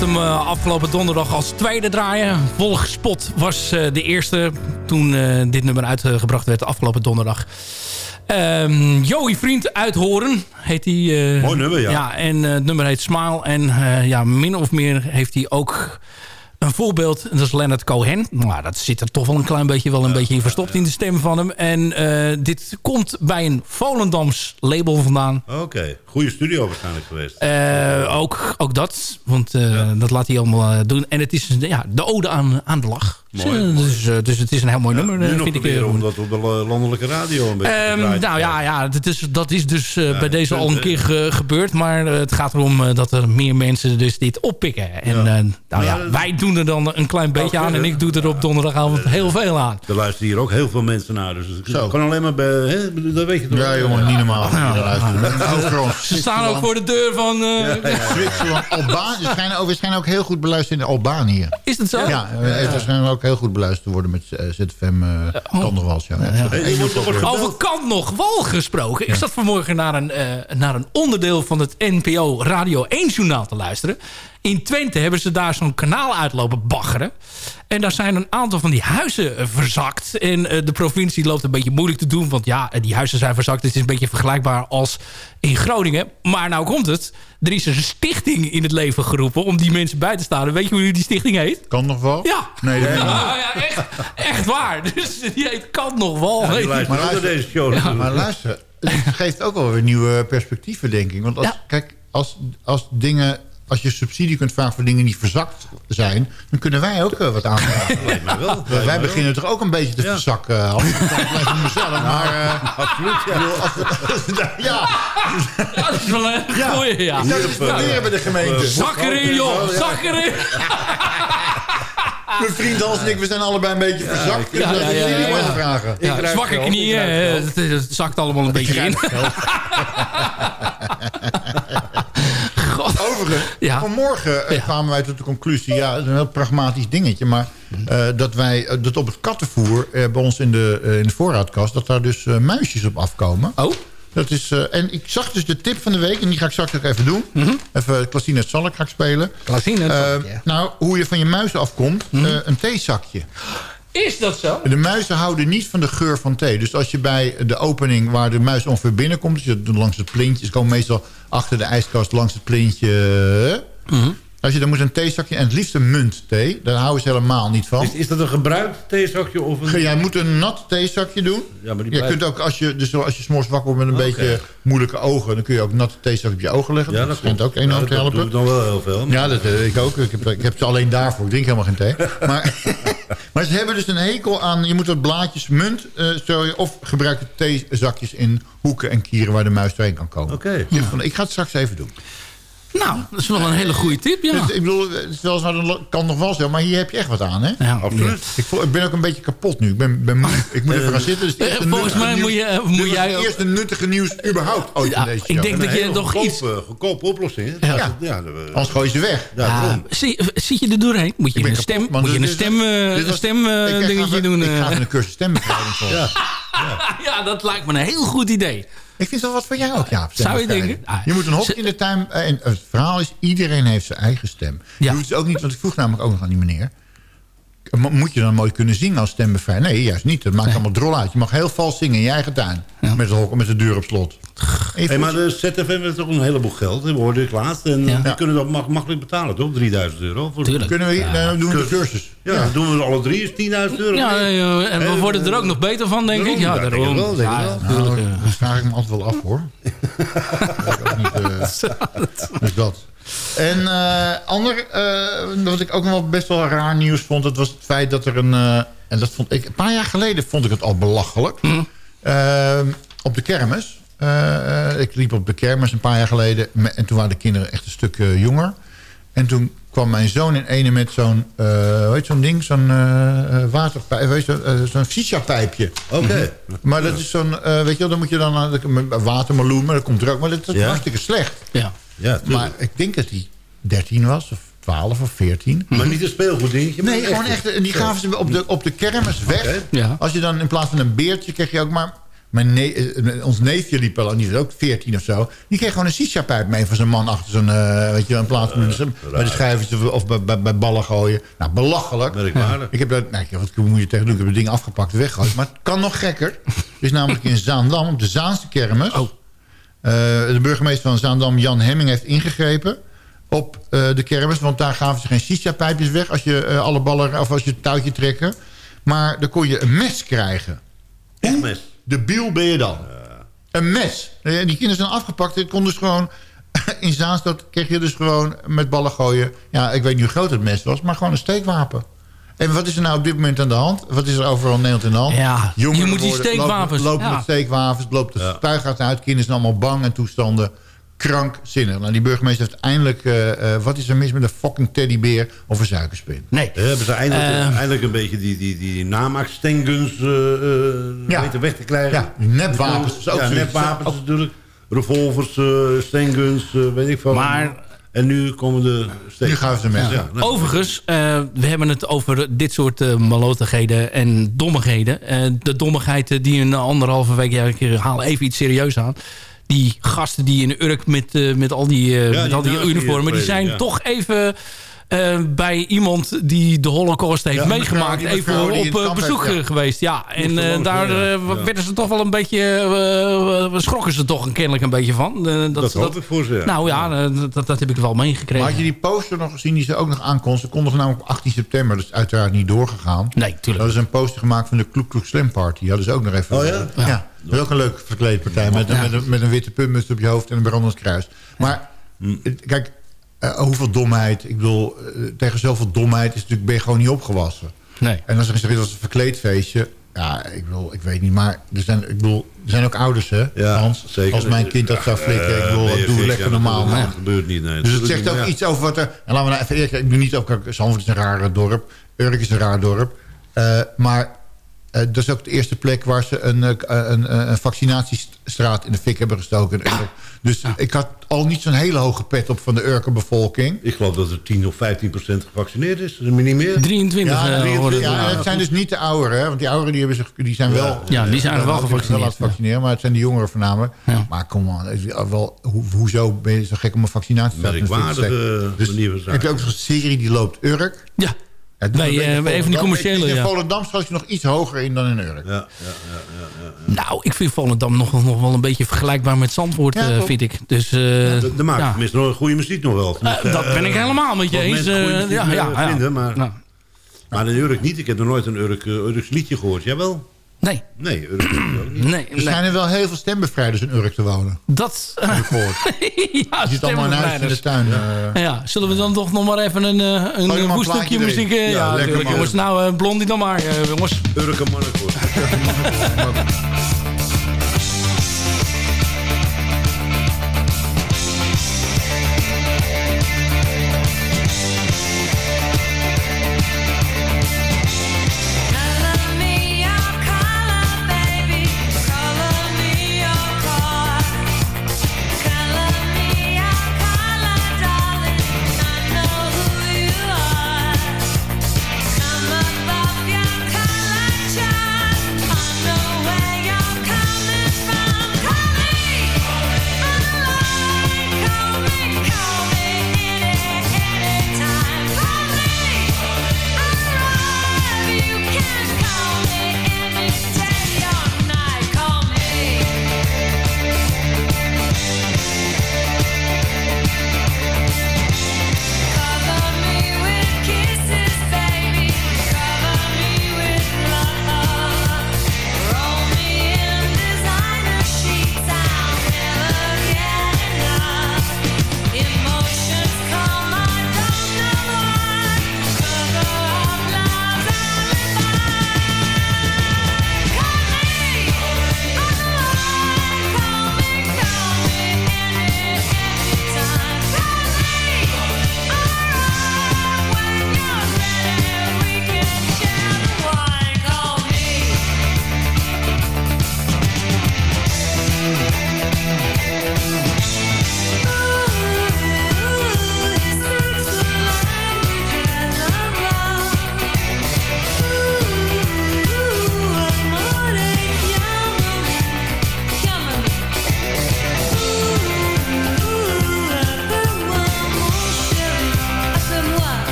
mocht hem eh, afgelopen donderdag als tweede draaien. Volgspot was eh, de eerste toen eh, dit nummer uitgebracht werd afgelopen donderdag. Ehm Joey Vriend uit Horen heet hij. Mooi nummer, ja. Ja, en het nummer heet Smile. En ja, min of meer heeft hij ook een voorbeeld. Dat is Leonard Cohen. Maar dat zit er toch wel een klein beetje, wel een beetje in verstopt in de stem van hem. En eh, dit komt bij een Volendams label vandaan. Oké, goede studio waarschijnlijk geweest. Eh, ook, ook dat, want eh, dat laat hij allemaal doen. En het is ja, de ode aan, aan de lach. Mooi, Dus, mooi. Dus, dus het is een heel mooi nummer, nu nog vind ik. om dat op de la- landelijke radio een beetje te draaien. nou ja, ja dat, is, dat is dus bij deze al een keer ge- gebeurd. Maar het gaat erom dat er meer mensen dus dit oppikken. En nou ja, wij doen er dan een klein beetje Oké, aan. En ja. ik doe er op donderdagavond heel veel aan. Er luisteren hier ook heel veel mensen naar. Dus ik Zo. kan alleen maar bij... Hè, dat weet je toch? Ja, jongen, niet normaal. Ze staan ook voor de deur van... eh, Zwitserland, Albanië. Ze schijnen ook, we schijnen ook heel goed beluisterd in Albanië. Is dat zo? Ja, het heeft waarschijnlijk ook heel goed beluisterd worden met eh, ZFM uh, Kanderwals. Ja. Er er wordt gebeld. Over kant nog wal gesproken. Ik zat vanmorgen naar een, eh, naar een onderdeel van het NPO Radio 1 journaal te luisteren. In Twente hebben ze daar zo'n kanaal uitlopen baggeren. En daar zijn een aantal van die huizen eh, verzakt. En eh, de provincie loopt een beetje moeilijk te doen. Want ja, eh, die huizen zijn verzakt. Het is een beetje vergelijkbaar als in Groningen. Maar nou komt het. Er is een stichting in het leven geroepen om die mensen bij te staan. Weet je hoe die stichting heet? Kan nog wel? Ja. Nee, niet. Ja, ja, echt, echt waar. Dus die heet kan nog wel. Ja, ook naar deze show. Ja, maar luister, het geeft ook wel weer nieuwe perspectieven, denk ik. Want als, Ja. kijk, als, als dingen... Als je subsidie kunt vragen voor dingen die verzakt zijn... dan kunnen wij ook eh, wat aanvragen. Wel. Wij beginnen toch ook een beetje te Ja. verzakken. Hans. Ik blijf voor mezelf, maar... eh, Absoluut, ja. ja, Ja, dat is wel een Ja. goeie, ja. ik het eens proberen bij de gemeente. Zak erin, joh. Zak erin. Mijn vriend Hans en ik, we zijn allebei een beetje verzakt. Ja, Dus ja, dat ja, is ja, ja. vragen. Zwakke knieën. ik eh, het zakt allemaal een beetje in. God. Overigens, Ja. vanmorgen eh, Ja. kwamen wij tot de conclusie... ja, een heel pragmatisch dingetje... maar eh, dat wij eh, dat op het kattenvoer bij ons in de, in de voorraadkast... dat daar dus muisjes op afkomen. Oh, Dat is, en ik zag dus de tip van de week... en die ga ik straks ook even doen. Even Klassine het Zalk ga ik spelen. Zalk, ja. Nou, hoe je van je muizen afkomt... eh, een theezakje. is dat zo? De muizen houden niet van de geur van thee. Dus als je bij de opening waar de muis ongeveer binnenkomt... dus langs het plintje... ze komen meestal achter de ijskast langs het plintje... Als je dan moet een theezakje... en het liefst een muntthee. Daar houden ze helemaal niet van. Is, is dat een gebruikt theezakje of een... Jij moet een nat theezakje doen. Ja, maar die je blijft- kunt ook, als je, dus als je s'morgens wakker wordt met een beetje moeilijke ogen... dan kun je ook een natte theezakje op je ogen leggen. dat schijnt ook enorm Ja, te dat helpen. doe ik dan wel heel veel. Ja, dat, eh, ik ook. Ik heb, ik heb ze alleen daarvoor. Ik drink helemaal geen thee. Maar, maar ze hebben dus een hekel aan... je moet wat blaadjes munt... eh, zo, of gebruik je theezakjes in hoeken en kieren... waar de muis doorheen kan komen. Oké. Ik ga het straks even doen. Nou, dat is wel een hele goede tip, ja. Dus, ik bedoel, het is wel zo, dat kan nog wel zo... maar hier heb je echt wat aan, hè? ja Absoluut. Ik, voel- ik ben ook een beetje kapot nu. Ik ben, ben. Ik moet even gaan zitten. Dus Eh, volgens mij moet je- eh, moet jij het eerste nuttige nieuws überhaupt ooit Ja, in deze ik show. denk dat Een je nog goedkoop, iets... eh, goedkope oplossing. hè? Ja. Ja, ja, de- Anders gooi je ze weg. ja, Ja, daarom. zie, zit je er doorheen? Moet je Ik een kapot, stem, moet je een stem, eh, dit was- stem eh, ik- ik ga dingetje even- doen? Ik eh. ga even een cursus stembevrijding volgen. Ja. ja, dat lijkt me een heel goed idee. Ik vind dat wat voor jou ook, Jaap. Zou je denken? Ah, je moet een hok ze- in de tuin... eh, En het verhaal is, iedereen heeft zijn eigen stem. Je hoeft het ook niet, want ik vroeg namelijk ook nog aan die meneer... mo- Moet je dan mooi kunnen zingen als stembevrijding? Nee, juist niet. Dat maakt allemaal drol uit. Je mag heel vals zingen in je eigen tuin. Met, de hok, met de deur op slot. Hey, maar de ZFM heeft toch een heleboel geld. hè? We hoorden ik laatst. En Ja. die kunnen dat mak- makkelijk betalen, toch? 3000 euro. Voor Tuurlijk. Kunnen we nee, we doen de cursus. Ja, dat doen we alle drie. is 10.000 euro. Ja, eh, en we Eh, worden er ook nog beter van, denk ik. Ja, ja, denk ik daarom. wel, denk ik Ja, wel. Nou, eh. dat vraag ik me altijd wel af, hoor. Dat is ook niet, eh, dus dat. En eh, ander, eh, wat ik ook nog wel best wel raar nieuws vond... dat was het feit dat er een... eh, en dat vond ik... Een paar jaar geleden vond ik het al belachelijk. Eh, op de kermis. Eh, eh, ik liep op de kermis een paar jaar geleden. En toen waren de kinderen echt een stuk eh, jonger. En toen kwam mijn zoon in ene met zo'n... eh hoe heet zo'n ding? Zo'n eh waterpijp... Weet je, zo'n shisha-pijpje. Oké. Maar dat is zo'n, eh, weet je wel, dan moet je dan watermeloen, maar dat komt er ook. Maar dat is Ja. hartstikke slecht. Ja. Ja. Maar ik denk dat hij 13 was, of 12 of 14. Maar niet een speelgoeddingetje. Nee, gewoon echt. En die gaven ze op de, op de kermis weg. Ja. Als je dan in plaats van een beertje kreeg je ook maar... Mijn ne eh, ons neefje liep al, die was ook 14 of zo. Die kreeg gewoon een shisha-pijp mee van zijn man achter zo'n... eh, weet je, wel, in plaats van bij de schijfjes of, of bij, bij, bij ballen gooien. Nou, belachelijk. Ik heb dat, nou, wat moet je tegen doen? Ik heb het ding afgepakt en weggegooid. Maar het kan nog gekker. Er is namelijk in Zaandam, op de Zaanse kermis... Oh. Eh, de burgemeester van Zaandam, Jan Hemming, heeft ingegrepen op eh, de kermis. Want daar gaven ze geen shisha-pijpjes weg als je eh, alle ballen of als je het touwtje trekken. Maar dan kon je een mes krijgen. Echt mes. De biel ben je dan. Een mes. Die kinderen zijn afgepakt. Het kon dus gewoon... In Zaanstad kreeg je dus gewoon met ballen gooien. Ja, ik weet niet hoe groot het mes was, maar gewoon een steekwapen. En wat is er nou op dit moment aan de hand? Wat is er overal in Nederland in de hand? Ja, Jongeren je moet die worden- steekwapens, Lopen, lopen ja. met steekwapens, loopt de Ja. spuigaten uit. Kinderen zijn allemaal bang en toestanden. Krankzinnig. Nou, die burgemeester heeft eindelijk... eh, eh, wat is er mis met een fucking teddybeer of een suikerspin? Nee. Hebben ze eindelijk, Eh. eindelijk een beetje die, die, die namaakstenguns uh, Ja. weten weg te krijgen. Ja, nepwapens. ja, nepwapens natuurlijk. Revolvers, eh stenguns, weet ik veel. Maar- En nu komen de steek. Nu gaan ze met. Ja, Overigens, eh, we hebben het over dit soort eh malotigheden en dommigheden. Eh, de dommigheid die een anderhalve week... Ja, ik haal even iets serieus aan. die gasten die in Urk met, eh, met al die, eh, Ja, met al die uniformen... die zijn ja. toch even... eh, bij iemand die de holocaust heeft Ja, meegemaakt... even op eh, bezoek heeft, ja. geweest. Ja, en eh, daar werden ze toch wel een beetje... schrokken ze toch een kennelijk een beetje van. Dat hoop ik voor ze. Nou ja, dat, dat heb ik wel meegekregen. Maar had je die poster nog gezien die ze ook nog aankon? Ze kondigden namelijk op 18 september. Dat is uiteraard niet doorgegaan. Nee, tuurlijk. Dat is een poster gemaakt van de Ku Klux Slam Party. Hadden ze ook nog even. Oh ja? Ja. Dat is ook een leuke verkleedpartij. Met, Ja. met, een, met een witte puntmuts op je hoofd en een brandend kruis. Maar kijk, eh, hoeveel domheid. Ik bedoel, eh, tegen zoveel domheid is natuurlijk, ben je gewoon niet opgewassen. Nee. En dan zeggen ze, dit was een verkleedfeestje. Ja, ik bedoel, ik weet niet. Maar er zijn, ik bedoel, er zijn ook ouders, hè? Ja, Hans, zeker. Als mijn kind dat zou flikken, ik bedoel, Eh, nee, doe fik, lekker ja, normaal. Dat, dat gebeurt niet, nee. Dus het Dat zegt ook ik iets over wat er... En laten we nou even eerlijk... Ik doe niet ook... Zandvoort is een raar dorp. Urk is een raar dorp. Eh, maar eh, dat is ook de eerste plek waar ze een, eh, een, een, een vaccinatiestraat in de fik hebben gestoken. Dus ik had al niet zo'n hele hoge pet op van de Urker bevolking. Ik geloof dat er 10 of 15 procent gevaccineerd is. Dat is niet meer. 23 Ja, eh, 23, hoorde ja, het zijn dus niet de ouderen. Hè, want die ouderen die hebben zich, die zijn wel... Ja, die zijn eh, wel laten gevaccineerd, laten vaccineren. Maar het zijn de jongeren voornamelijk. Ja. Maar kom on. Wel, ho- hoezo ben je zo gek om een vaccinatie te Merkwaardige Dus manier van zaken. heb je ook een serie die loopt Urk. Ja, Doe eh, van die commerciële, In ja. Volendam schat je nog iets hoger in dan in Urk. Ja, ja, ja, ja, nou, ik vind Volendam nog, nog wel een beetje vergelijkbaar met Zandvoort, Ja, eh, vind ik. Dus, eh, De, de maakt ja. tenminste nog goede muziek nog wel. Dat ben ik helemaal met je eens. ja, ja, vinden, maar, Nou, maar in Urk niet. Ik heb nog nooit een Urk, Urks liedje gehoord. Jij wel? Nee, Nee, Urk ook niet. nee, Er nee. schijnen wel heel veel stembevrijders in Urk te wonen. Dat... Gehoord. ja, Je zit allemaal in huis in de tuin. eh. Ja, zullen we dan toch nog maar even een, eh, er een een woest stukje plaatje muziek... eh, Ja, Ja, lekker jongens. Nou, Blondie dan maar, eh, jongens. Urk en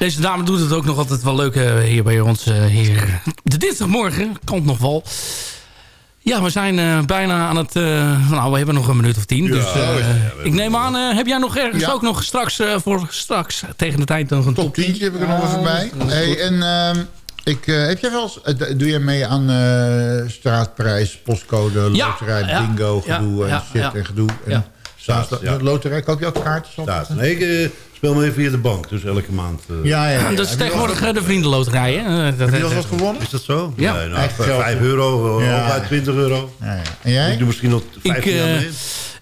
Deze dame doet het ook nog altijd wel leuk eh, hier bij ons. eh, hier. De dinsdagmorgen, komt nog wel. Ja, we zijn eh, bijna aan het... eh, nou, we hebben nog een minuut of tien. dus, eh, ik neem aan, eh, heb jij nog ergens Ja. ook nog straks eh, voor straks tegen de tijd nog een top Top 10 heb ik er nog even bij. Hey, en ehm, ik, eh, heb jij wel eens, doe jij mee aan eh, straatprijs, postcode, Ja, loterij, ja, bingo, ja, gedoe en ja, shit ja. en gedoe? En Ja. Staat, ja. loterij, koop je ook kaarten? Staat. Nee, ik speel me even via de bank, dus elke maand. eh, Ja, ja, ja. Dat is tegenwoordig eh, de vriendenloterij. Hè? Eh, dat- Heb je eens wat gewonnen? Is dat zo? Ja. Nee, nou, Eigen v- geld, 5 hè? euro, Ja. hooguit 20 euro. Ja, ja. En jij? Ik doe misschien nog 15 Ik, jaar eh, mee.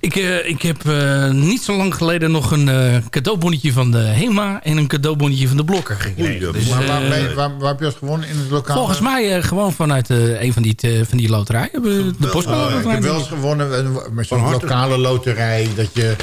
ik, eh, ik heb eh, niet zo lang geleden nog een eh, cadeaubonnetje van de HEMA... en een cadeaubonnetje van de Blokker gekregen. Oei, Dus, maar waar, eh, waar, waar heb je dat gewonnen? In het lokaal? volgens mij eh, gewoon vanuit eh, een van die, eh, van die loterijen. De postcode Oh, ik heb wel eens gewonnen eh, met zo'n lokale loterij. Dat je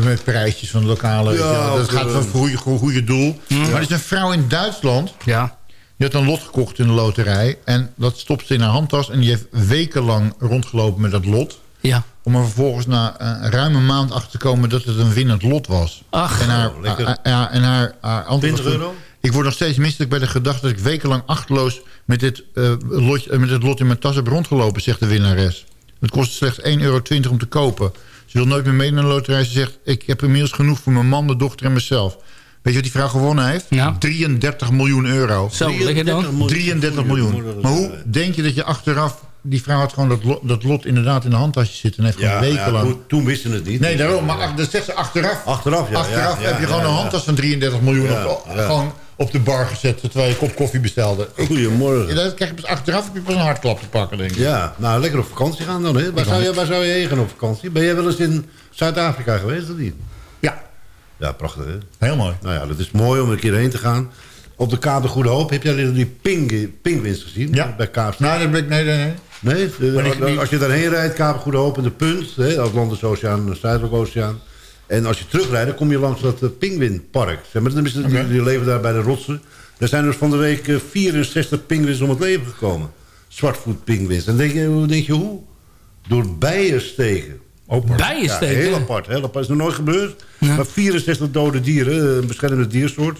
met prijsjes van de lokale... Ja, dat gaat eh, voor een goede, doel. Maar er is een vrouw in Duitsland... Ja. Die had een lot gekocht in de loterij. En dat stopte ze in haar handtas. En die heeft wekenlang rondgelopen met dat lot. Ja. Om er vervolgens na een ruime maand achter te komen dat het een winnend lot was. Ach, en haar, oh, ah, ja, en haar, haar antwoord 20 was- euro? Ik word nog steeds misselijk bij de gedachte dat ik wekenlang achteloos met dit, eh, lot, eh, met dit lot in mijn tas heb rondgelopen, zegt de winnares. Het kost slechts 1,20 euro om te kopen. Ze wil nooit meer mee naar de loterij. Ze zegt, ik heb inmiddels genoeg voor mijn man, de dochter en mezelf. Weet je wat die vrouw gewonnen heeft? Ja. 33 miljoen euro. Zo, lekker dan. 33 miljoen. Maar hoe denk je dat je achteraf... Die vrouw had gewoon dat lot, dat lot inderdaad in de handtasje zitten... en heeft Ja, gewoon ja, wekenlang... toen, toen wisten we het niet. Nee, daarom. Maar ach- dat zegt ze achteraf. Achteraf, ja. Achteraf ja, heb je ja, gewoon ja, een ja. handtas van 33 miljoen Ja, op, ja. gewoon op de bar gezet... terwijl je een kop koffie bestelde. Goedemorgen. ja, dat krijg je pas achteraf heb je pas een hartklap te pakken, denk ik. Ja, nou lekker op vakantie gaan dan. Hè? Waar, zou je, waar zou je heen gaan op vakantie? Ben jij wel eens in Zuid-Afrika geweest of niet? Ja, Ja, prachtig hè? heel mooi. Nou ja, dat is mooi om een keer heen te gaan. Op de Kaap de Goede Hoop heb jij die ping, pingwins gezien? Ja. Bij Kaapstad? Nou, dat ben ik... Nee, nee, nee. Nee, de- als je daarheen rijdt, Kaap Goede Hoop en de punt, hè, Atlantische Oceaan en Zuidelijke Oceaan. En als je terugrijdt, dan kom je langs dat uh, Pingwinpark. Zeg maar, tenminste, die, die leven daar bij de rotsen. Daar zijn dus van de week eh, 64 pinguïns om het leven gekomen. Zwartvoet pinguïns. En denk je, denk je hoe? Door bijen steken. Bijen Ja, steken? heel apart. Heel apart. is nog nooit gebeurd. Maar 64 dode dieren, een beschermde diersoort.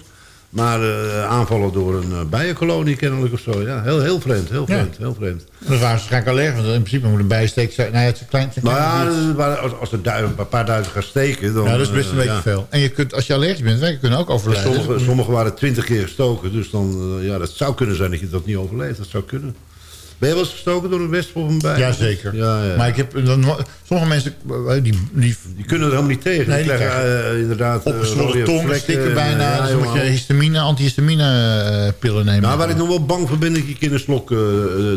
Maar eh, aanvallen door een eh, bijenkolonie kennelijk of zo. Ja, heel, heel vreemd, heel Ja. vreemd, heel vreemd. Dat waren ze waarschijnlijk allergisch. Want in principe moet een bijensteek zijn... Nee, het is een klein... het is een Nou klein ja, maar als, als er duizend, een paar duizend gaan steken... Dan, ja, dat is best een eh, beetje ja. veel. En je kunt, als je allergisch bent, wij kunnen ook overlijden. Sommige, sommige waren twintig keer gestoken. Dus dan, ja, dat zou kunnen zijn dat je dat niet overleeft. Dat zou kunnen. Ben je wel eens gestoken door een wesp of een bij? Jazeker. Ja, ja. Maar ik heb... Dan, sommige mensen... eh, Die, die Die kunnen er helemaal niet tegen. Nee, die die krijgen eh, inderdaad... eh, rode tong stikken bijna. ja, dus dan moet je histamine, antihistamine pillen nemen. Nou, waar ik nog wel bang voor ben dat je een keer een slok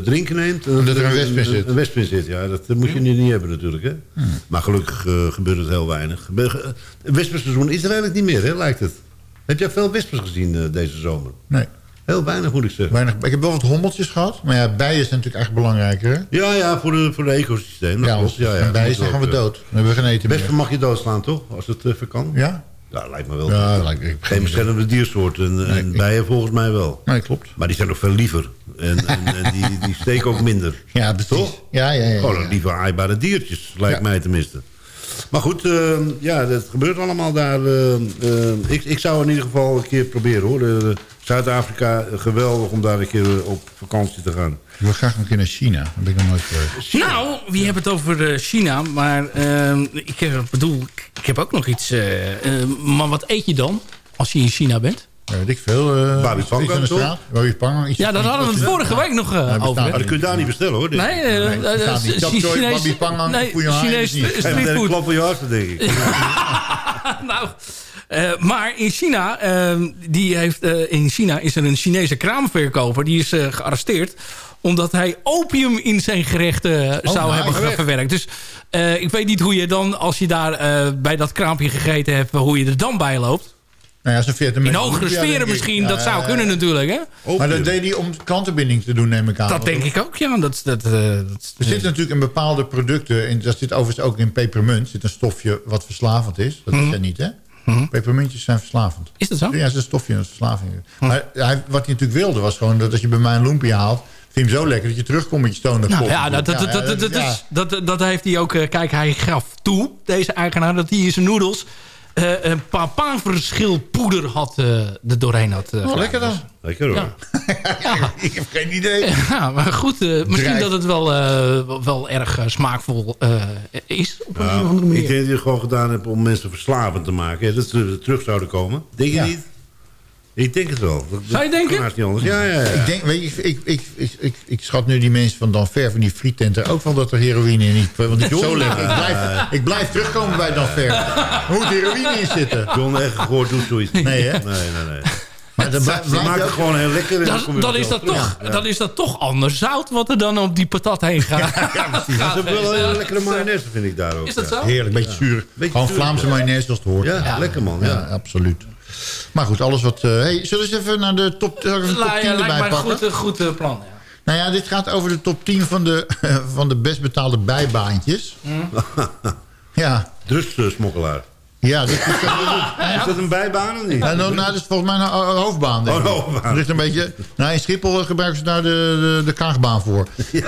drinken neemt. en Dat er een wesp in zit. Een, een wesp in zit, ja. Dat moet je niet, niet hebben natuurlijk. Hè? Maar gelukkig gebeurt het heel weinig. Wespenseizoen is er eigenlijk niet meer, hè, lijkt het. Heb jij veel wespens gezien deze zomer? Nee, Heel weinig, moet ik zeggen. weinig. Ik heb wel wat hommeltjes gehad. Maar ja, bijen zijn natuurlijk echt belangrijker. hè? Ja, ja, voor, de, voor het ecosysteem. Dat Ja, klopt. Ja, ja, en bijen gaan we ook, dood. Dan hebben we geen eten eh, Wespen meer. mag je doodslaan, toch? Als het even kan. Ja? Ja, lijkt me wel. Ja, lijkt ik- Geen beschermde diersoort. En, en ik- bijen volgens mij wel. Nee, klopt. Maar die zijn nog veel liever. En, en, en die, die steken ook minder. Ja, precies. Toch? Ja, ja, ja. Gewoon ja. lieve aaibare diertjes, lijkt mij tenminste. Maar goed, eh, ja, dat gebeurt allemaal daar. eh, eh, ik, ik zou in ieder geval een keer proberen hoor. Zuid-Afrika, geweldig om daar een keer eh, op vakantie te gaan. Ik wil graag een keer naar China. Daar ben ik nog nooit geweest. Nou, wie heeft het over eh, China? Maar eh, ik eh, bedoel, ik heb ook nog iets. eh, eh, maar wat eet je dan als je in China bent? Ja, weet ik veel. eh, Babi iets- Panga, iets aan de toch? Ja, daar van- hadden we het vorige week nog eh, bestaat over. Maar dat kun je daar niet bestellen hoor. Nee, Nee, eh, dat bestaat niet. Chinees- Babi Pangang, nee, Chinees is een streetfood. klap voor je hart, denk ik. eh, maar in China, eh, die heeft, eh, in China is er een Chinese kraamverkoper. Die is eh, gearresteerd omdat hij opium in zijn gerechten Oh, zou nou, hebben verwerkt. Dus eh, ik weet niet hoe je dan, als je daar eh, bij dat kraampje gegeten hebt... hoe je er dan bij loopt. Nou ja, In hogere sferen misschien, Ja, dat zou ja, kunnen ja. natuurlijk. Hè? Maar dat deed hij om klantenbinding te doen, neem ik aan. Dat denk ik ook, ja. Dat, dat, eh, dat, Er zitten natuurlijk in bepaalde producten... In, dat zit overigens ook in pepermunt... zit een stofje wat verslavend is. Dat is er niet, hè? Pepermuntjes zijn verslavend. Is dat zo? Ja, een stofje, een verslaving. Maar hij, wat hij natuurlijk wilde was gewoon... dat als je bij mij een lumpia haalt... vind je hem zo lekker dat je terugkomt met je stoner Nou, koffie. ja, dat, dat, Ja, dat, dat, dat, heeft hij ook... eh, Kijk, hij gaf toe, deze eigenaar, dat hij in zijn noedels... eh, een paar paanverschilpoeder had eh er doorheen had. gedaan. lekker dan. Dus, Lekker hoor. ja. Ik heb geen idee. Ja, maar goed, eh, misschien Drijf. dat het wel, eh, wel erg smaakvol eh, is. Op een of andere Nou, manier. ik denk dat je het gewoon gedaan hebt om mensen verslavend te maken. hè, Dat ze er terug zouden komen. Denk je Ja. niet? Ik denk het wel. Dat- Zou je dat denken? niet anders. Ja, ja, ja. Ik, denk, weet je, ik, ik, ik, ik, ik schat nu die mensen van Danver, van die friettenten, ook van dat er heroïne in is. Want ik zo lekker. Ik blijf, ik blijf terugkomen bij Danver. Er moet heroïne in zitten. John echt gehoord doet zoiets. Nee, hè? Nee, nee, nee. Maar Ze maken het gewoon heel lekker. dan is wel dat toch, dan is dat toch anders zout wat er dan op die patat heen gaat. Ja, Ze hebben wel een lekkere mayonaise, vind ik daar ook. Is dat ja. zo? Heerlijk, beetje zuur. Beetje Gewoon zuur, Vlaamse ja. mayonaise zoals het hoort. Ja, lekker man. Ja, Ja. absoluut. Maar goed, alles wat... eh hey, zullen we eens even naar de top, zal ik even de top Nou 10 ja, lijkt erbij mij een pakken? goed, eh, goed eh, plan. Ja. Nou ja, dit gaat over de top 10 van de, van de best betaalde bijbaantjes. Ja, Drugsmokkelaar. ja, dit is, Is dat een bijbaan of niet? Ja, nou, nou, dat is volgens mij een ho- ho- hoofdbaan. Denk Oh, ik. een hoofdbaan. Ligt een beetje, nou, in Schiphol gebruiken ze daar de, de, de kaagbaan voor. Eh,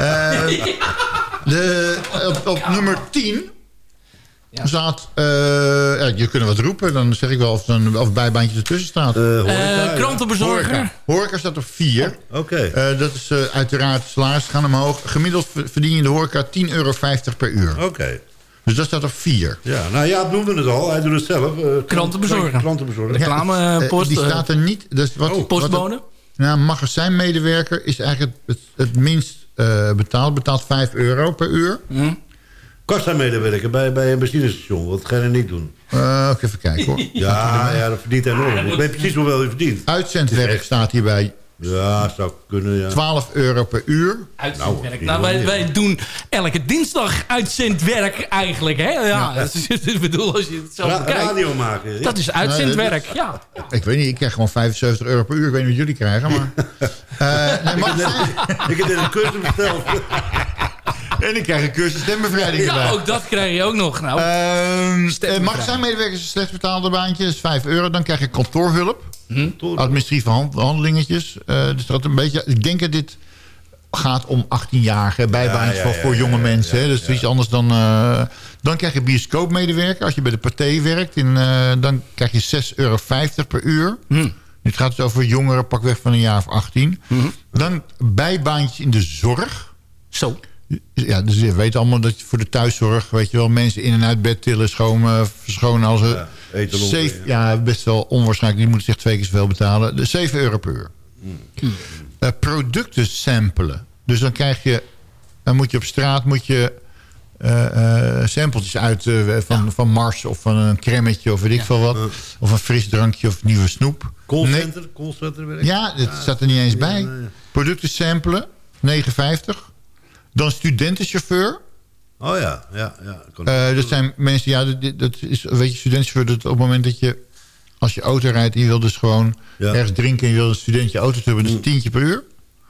de, op, op nummer 10 staat... eh, ja, je kunt wat roepen, dan zeg ik wel of er een of een bijbaantje ertussen staat. Eh, horeca, Eh, ja. krantenbezorger. Horeca. Horeca staat op 4. Oké. Eh, dat is eh, uiteraard, salarissen gaan omhoog. Gemiddeld verdien je in de horeca 10,50 euro per uur. Oké. Dus dat staat op 4. Ja, nou ja, noemde het al. Hij doet het zelf. eh, krant- Krantenbezorger. Krantenbezorger. Reclamepost. die eh, staat er niet. Dus wat, wat postbode. Nou, magazijnmedewerker is eigenlijk het, het, minst eh, betaald. Betaalt 5 euro per uur. Kassa-medewerker bij, bij een benzinestation. Wat ga je er niet doen? Eh, ook even kijken hoor. Ja, ja, dat verdient hij enorm. Ik weet precies hoeveel hij verdient. Uitzendwerk staat hierbij Ja, zou kunnen, ja. 12 euro per uur. Uitzendwerk. Nou, Nou, wij, wij doen elke dinsdag uitzendwerk eigenlijk. Hè? Ja, dat is- ik bedoel, als je het zo Ra- bekijkt. radio maken. ja. Dat is uitzendwerk, ja. Ik weet niet, ik krijg gewoon 75 euro per uur. Ik weet niet wat jullie krijgen, maar... Eh, nee, magazijn- Ik heb net een cursus besteld. en ik krijg een cursus stembevrijding Ja, erbij. ook dat krijg je ook nog. Nou, Ehm eh, magazijnmedewerker is een slecht betaalde baantje. Dat is 5 euro. Dan krijg je kantoorhulp. Administratieve hand, handelingetjes. Eh, dus dat een beetje, ik denk dat dit gaat om 18-jarige bijbaantjes Ja, voor, jonge mensen. hè. Dus iets anders dan... eh, dan krijg je bioscoopmedewerker. Als je bij de partij werkt, in, eh, dan krijg je 6,50 euro per uur. Dit gaat dus over jongeren, pakweg van een jaar of 18. Dan bijbaantjes in de zorg. zo. Ja, dus je weet allemaal dat je voor de thuiszorg... weet je wel, mensen in en uit bed tillen, schoon, verschonen... als Ja, eten Zeven- ja, best wel onwaarschijnlijk. Die moeten zich twee keer zoveel betalen. De 7 euro per uur. Eh, producten samplen. Dus dan krijg je... Dan moet je op straat moet je, eh, eh, sampletjes uit eh, van, van Mars... of van een cremmetje of weet ik veel wat. Of een fris drankje of nieuwe snoep. Nee, Callcenter, callcenter werk. ja, staat er niet eens bij. Producten samplen, 9,50. Dan studentenchauffeur. Oh ja, ja, ja. Kon- Eh, dat zijn mensen, ja, dat, dat is, weet je, studentenchauffeur, dat op het moment dat je, als je auto rijdt je wil dus gewoon Ja. ergens drinken en je wil een studentje auto hebben, dat is tientje per uur.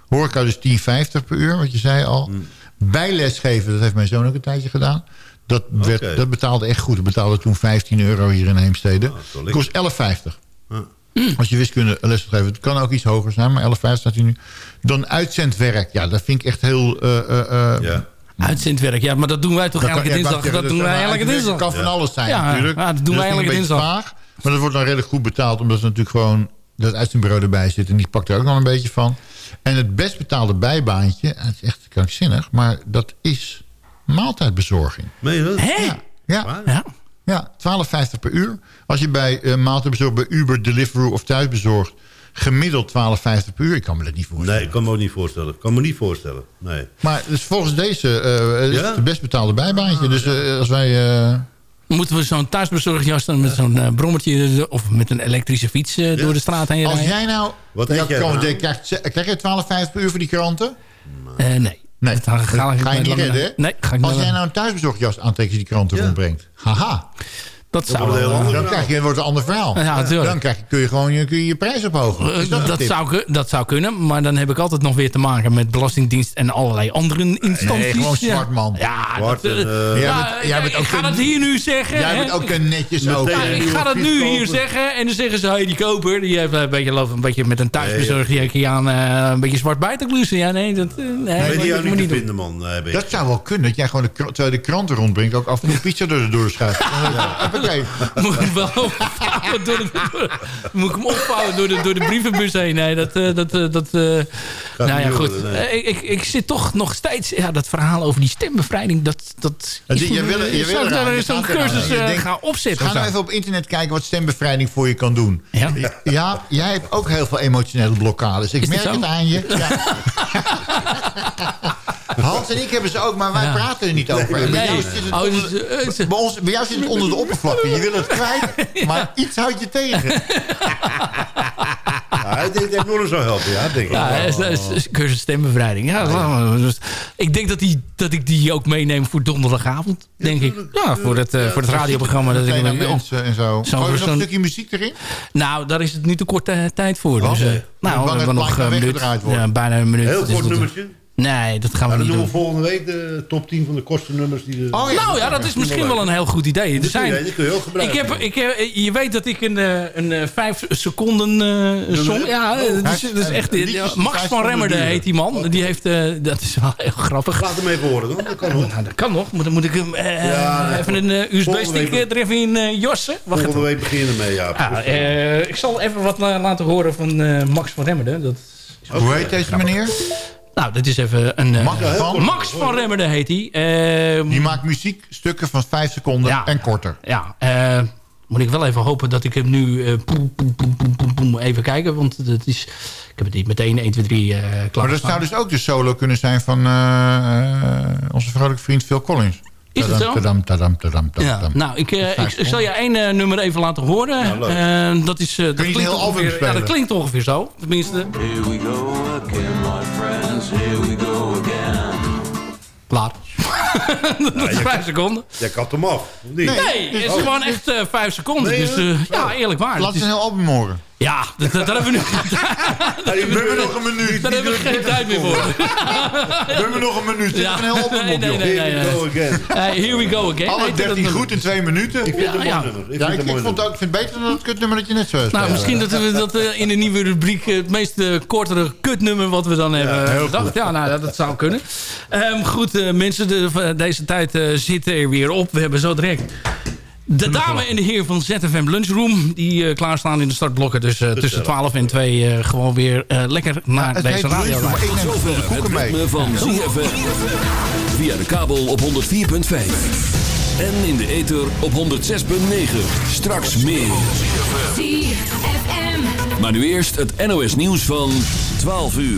Horeca dus 10,50 per uur, wat je zei al. Bijles geven, dat heeft mijn zoon ook een tijdje gedaan. Dat, werd, dat betaalde echt goed. Dat betaalde toen 15 euro hier in Heemstede. Ah, kost 11,50. Ah. Als je wiskunde les geven. Het kan ook iets hoger zijn, maar 11,50 staat hier nu. Dan uitzendwerk. Ja, dat vind ik echt heel... eh, eh, Ja. Uitzendwerk, ja, maar dat doen wij toch dat kan- elke ja, dinsdag. Dat doen wij elke dinsdag. kan van alles zijn Ja, natuurlijk. ja, dat doen Dus wij elke dinsdag. vaag. Maar dat wordt dan redelijk goed betaald. Omdat er natuurlijk gewoon dat uitzendbureau erbij zit. En die pakt er ook nog een beetje van. En het best betaalde bijbaantje. Het is echt krankzinnig. Maar dat is maaltijdbezorging. Meen je dat? Hé? Ja, ja? Ja. ja 12,50 per uur. Als je bij eh maaltijdbezorg bij Uber, Deliveroo of thuisbezorgd... gemiddeld 12,50 per uur. Ik kan me dat niet voorstellen. Nee, ik kan me ook niet voorstellen. Ik kan me niet voorstellen. Nee. Maar dus volgens deze eh, is Ja? het het best betaalde bijbaantje. Dus eh, als wij... eh, Moeten we zo'n thuisbezorgjas dan met zo'n brommertje of met een elektrische fiets door de straat heen als rijden? jij nou... Wat jij kan- nou? krijg, krijg je 12,50 per uur voor die kranten? Eh, nee. Nee, Dat ga, ga, ga je niet redden, hè? Nee, ga ik Als jij nou een thuisbezorgjas aantekent die die kranten Ja. rondbrengt. Haha. Dat zou wel... heel eh. Dan krijg je, wordt een ander verhaal. Ja, natuurlijk. Dan krijg je, kun, je gewoon je, kun je je prijs ophogen. Eh, dat, zou, dat zou kunnen, maar dan heb ik altijd nog weer te maken met Belastingdienst en allerlei andere instanties. Nee, gewoon Ja. zwart man. Ja, Zwart dat, eh, eh, Jij ja, bent- jij bent ik ga een- dat hier nu zeggen. Jij hè. bent ook een netjes ook. Ja, hè? ik ga dat nu hier zeggen en dan zeggen ze, hey, die koper, die heeft een beetje, een beetje met een thuisbezorgd die hier aan eh, een beetje zwart bij te klussen. Ja, nee, dat, eh, nee, dat je jou moet niet vinden, man. Nee, Dat zou wel kunnen. Dat jij gewoon de, de kranten rondbrengt... ook af en toe de pizza door de deur schuift. Oké. Moet ik wel opvouwen door de, moet ik hem opvouwen door de, door de brievenbus heen? Nee, dat... eh, dat, eh, dat eh, nou ja, goed. ik, ik, ik zit toch nog steeds... Ja, dat verhaal over die stembevrijding, dat... dat je wil- je wil daar eens eraan. cursus gaan opzetten? Ga nou even op internet kijken wat stembevrijding voor je kan doen. Ja? Ja, jij hebt ook heel veel emotionele blokkades. Ik merk het aan je. Hans en ik hebben ze ook, maar wij praten er niet over. Bij jou zit het onder de oppervlakte. Je wil het kwijt, maar iets houdt je tegen. Ja, ik denk dat Noorden zou helpen, ja, denk ik. Ja, cursus stembevrijding. Ja, dus ik denk dat, die, dat ik die ook meeneem voor donderdagavond. Denk ik. Ja, voor het, eh, voor het radioprogramma. Dat ik mensen en zo. Zo'n- Gooi je nog zo'n- een stukje muziek erin? Nou, daar is het nu te kort eh, tijd voor. Dus, eh, nou, we hebben nog een minuut. bijna een minuut. Heel kort nummertje. Nee, dat gaan we Maar dan niet doen we doen. volgende week de top 10 van de kostennummers. Die de, Oh, ja. Nou ja, dat is misschien wel een heel goed idee. Er Dat kun je- zijn, die kun je ik gebruiken. heb, ik heb, je weet dat ik een, eh, een eh, vijf seconden eh song... Ja, Oh, eh, dat is, dat is echt... ja, Max van Remmerde heet die man. Die heeft... eh, dat is wel heel grappig. Laat hem even horen dan. Dat kan ook. Nou, dat kan nog. Maar dan moet ik hem eh, Ja, even een eh, USB-stick er even in eh, jossen. Wacht Volgende week beginnen mee, ja. Eh, ik zal even wat la- laten horen van eh, Max van Remmerde. Dat Hoe heet deze meneer? Nou, dit is even een... eh, Max van? Max van heet hij. Eh, Die maakt muziekstukken van vijf seconden Ja. en korter. ja, eh, moet ik wel even hopen dat ik hem nu... eh, poem, even kijken, want dat is... Ik heb het niet meteen 1, 2, 3 eh klaar Maar dat zou dus ook de solo kunnen zijn van onze vrolijke vriend Phil Collins. Is het zo? Tadam, tadam, tadam, tadam, Ja, tadam. nou, ik, eh, ik, ik zal je één eh, nummer even laten horen. Eh, dat is, eh, dat klinkt ongeveer, ja, dat klinkt ongeveer zo. Tenminste, Here we go again, my friends, here we go again. klaar. dat is vijf seconden. Jij kapt hem af. niet? Nee, het is gewoon echt vijf seconden. Nee, dus eh, ja, eerlijk waar. Laat eens een is- heel album horen. Ja, dat, dat, hebben we nu We hebben nog een minuut. daar hebben we geen tijd meer voor. We hebben nog een minuut. Ja. een heel Nee, op, nee, joh. nee, Here we go again. Here we go again. Alle heette dat 13 nummer. goed in twee minuten. Ik vind het een ja. Ik Ja, vond het ook, ik vind het beter dan het kutnummer dat je net zo Nou, misschien dat we dat eh, in de nieuwe rubriek het meest eh, kortere kutnummer wat we dan hebben heel bedacht. Ja, nou, dat, dat zou kunnen. Ehm, goed, eh, mensen, de, deze tijd zit er weer op. We hebben zo direct de dame en de heer van ZFM Lunchroom... die eh, klaarstaan in de startblokken. Dus eh, tussen 12 en 2 eh, gewoon weer eh, lekker naar Het deze radio. Neem Zover de het koeken mee. van ZFM. Via de kabel op 104.5. En in de ether op 106.9. Straks meer. ZFM. Maar nu eerst het NOS nieuws van 12 uur.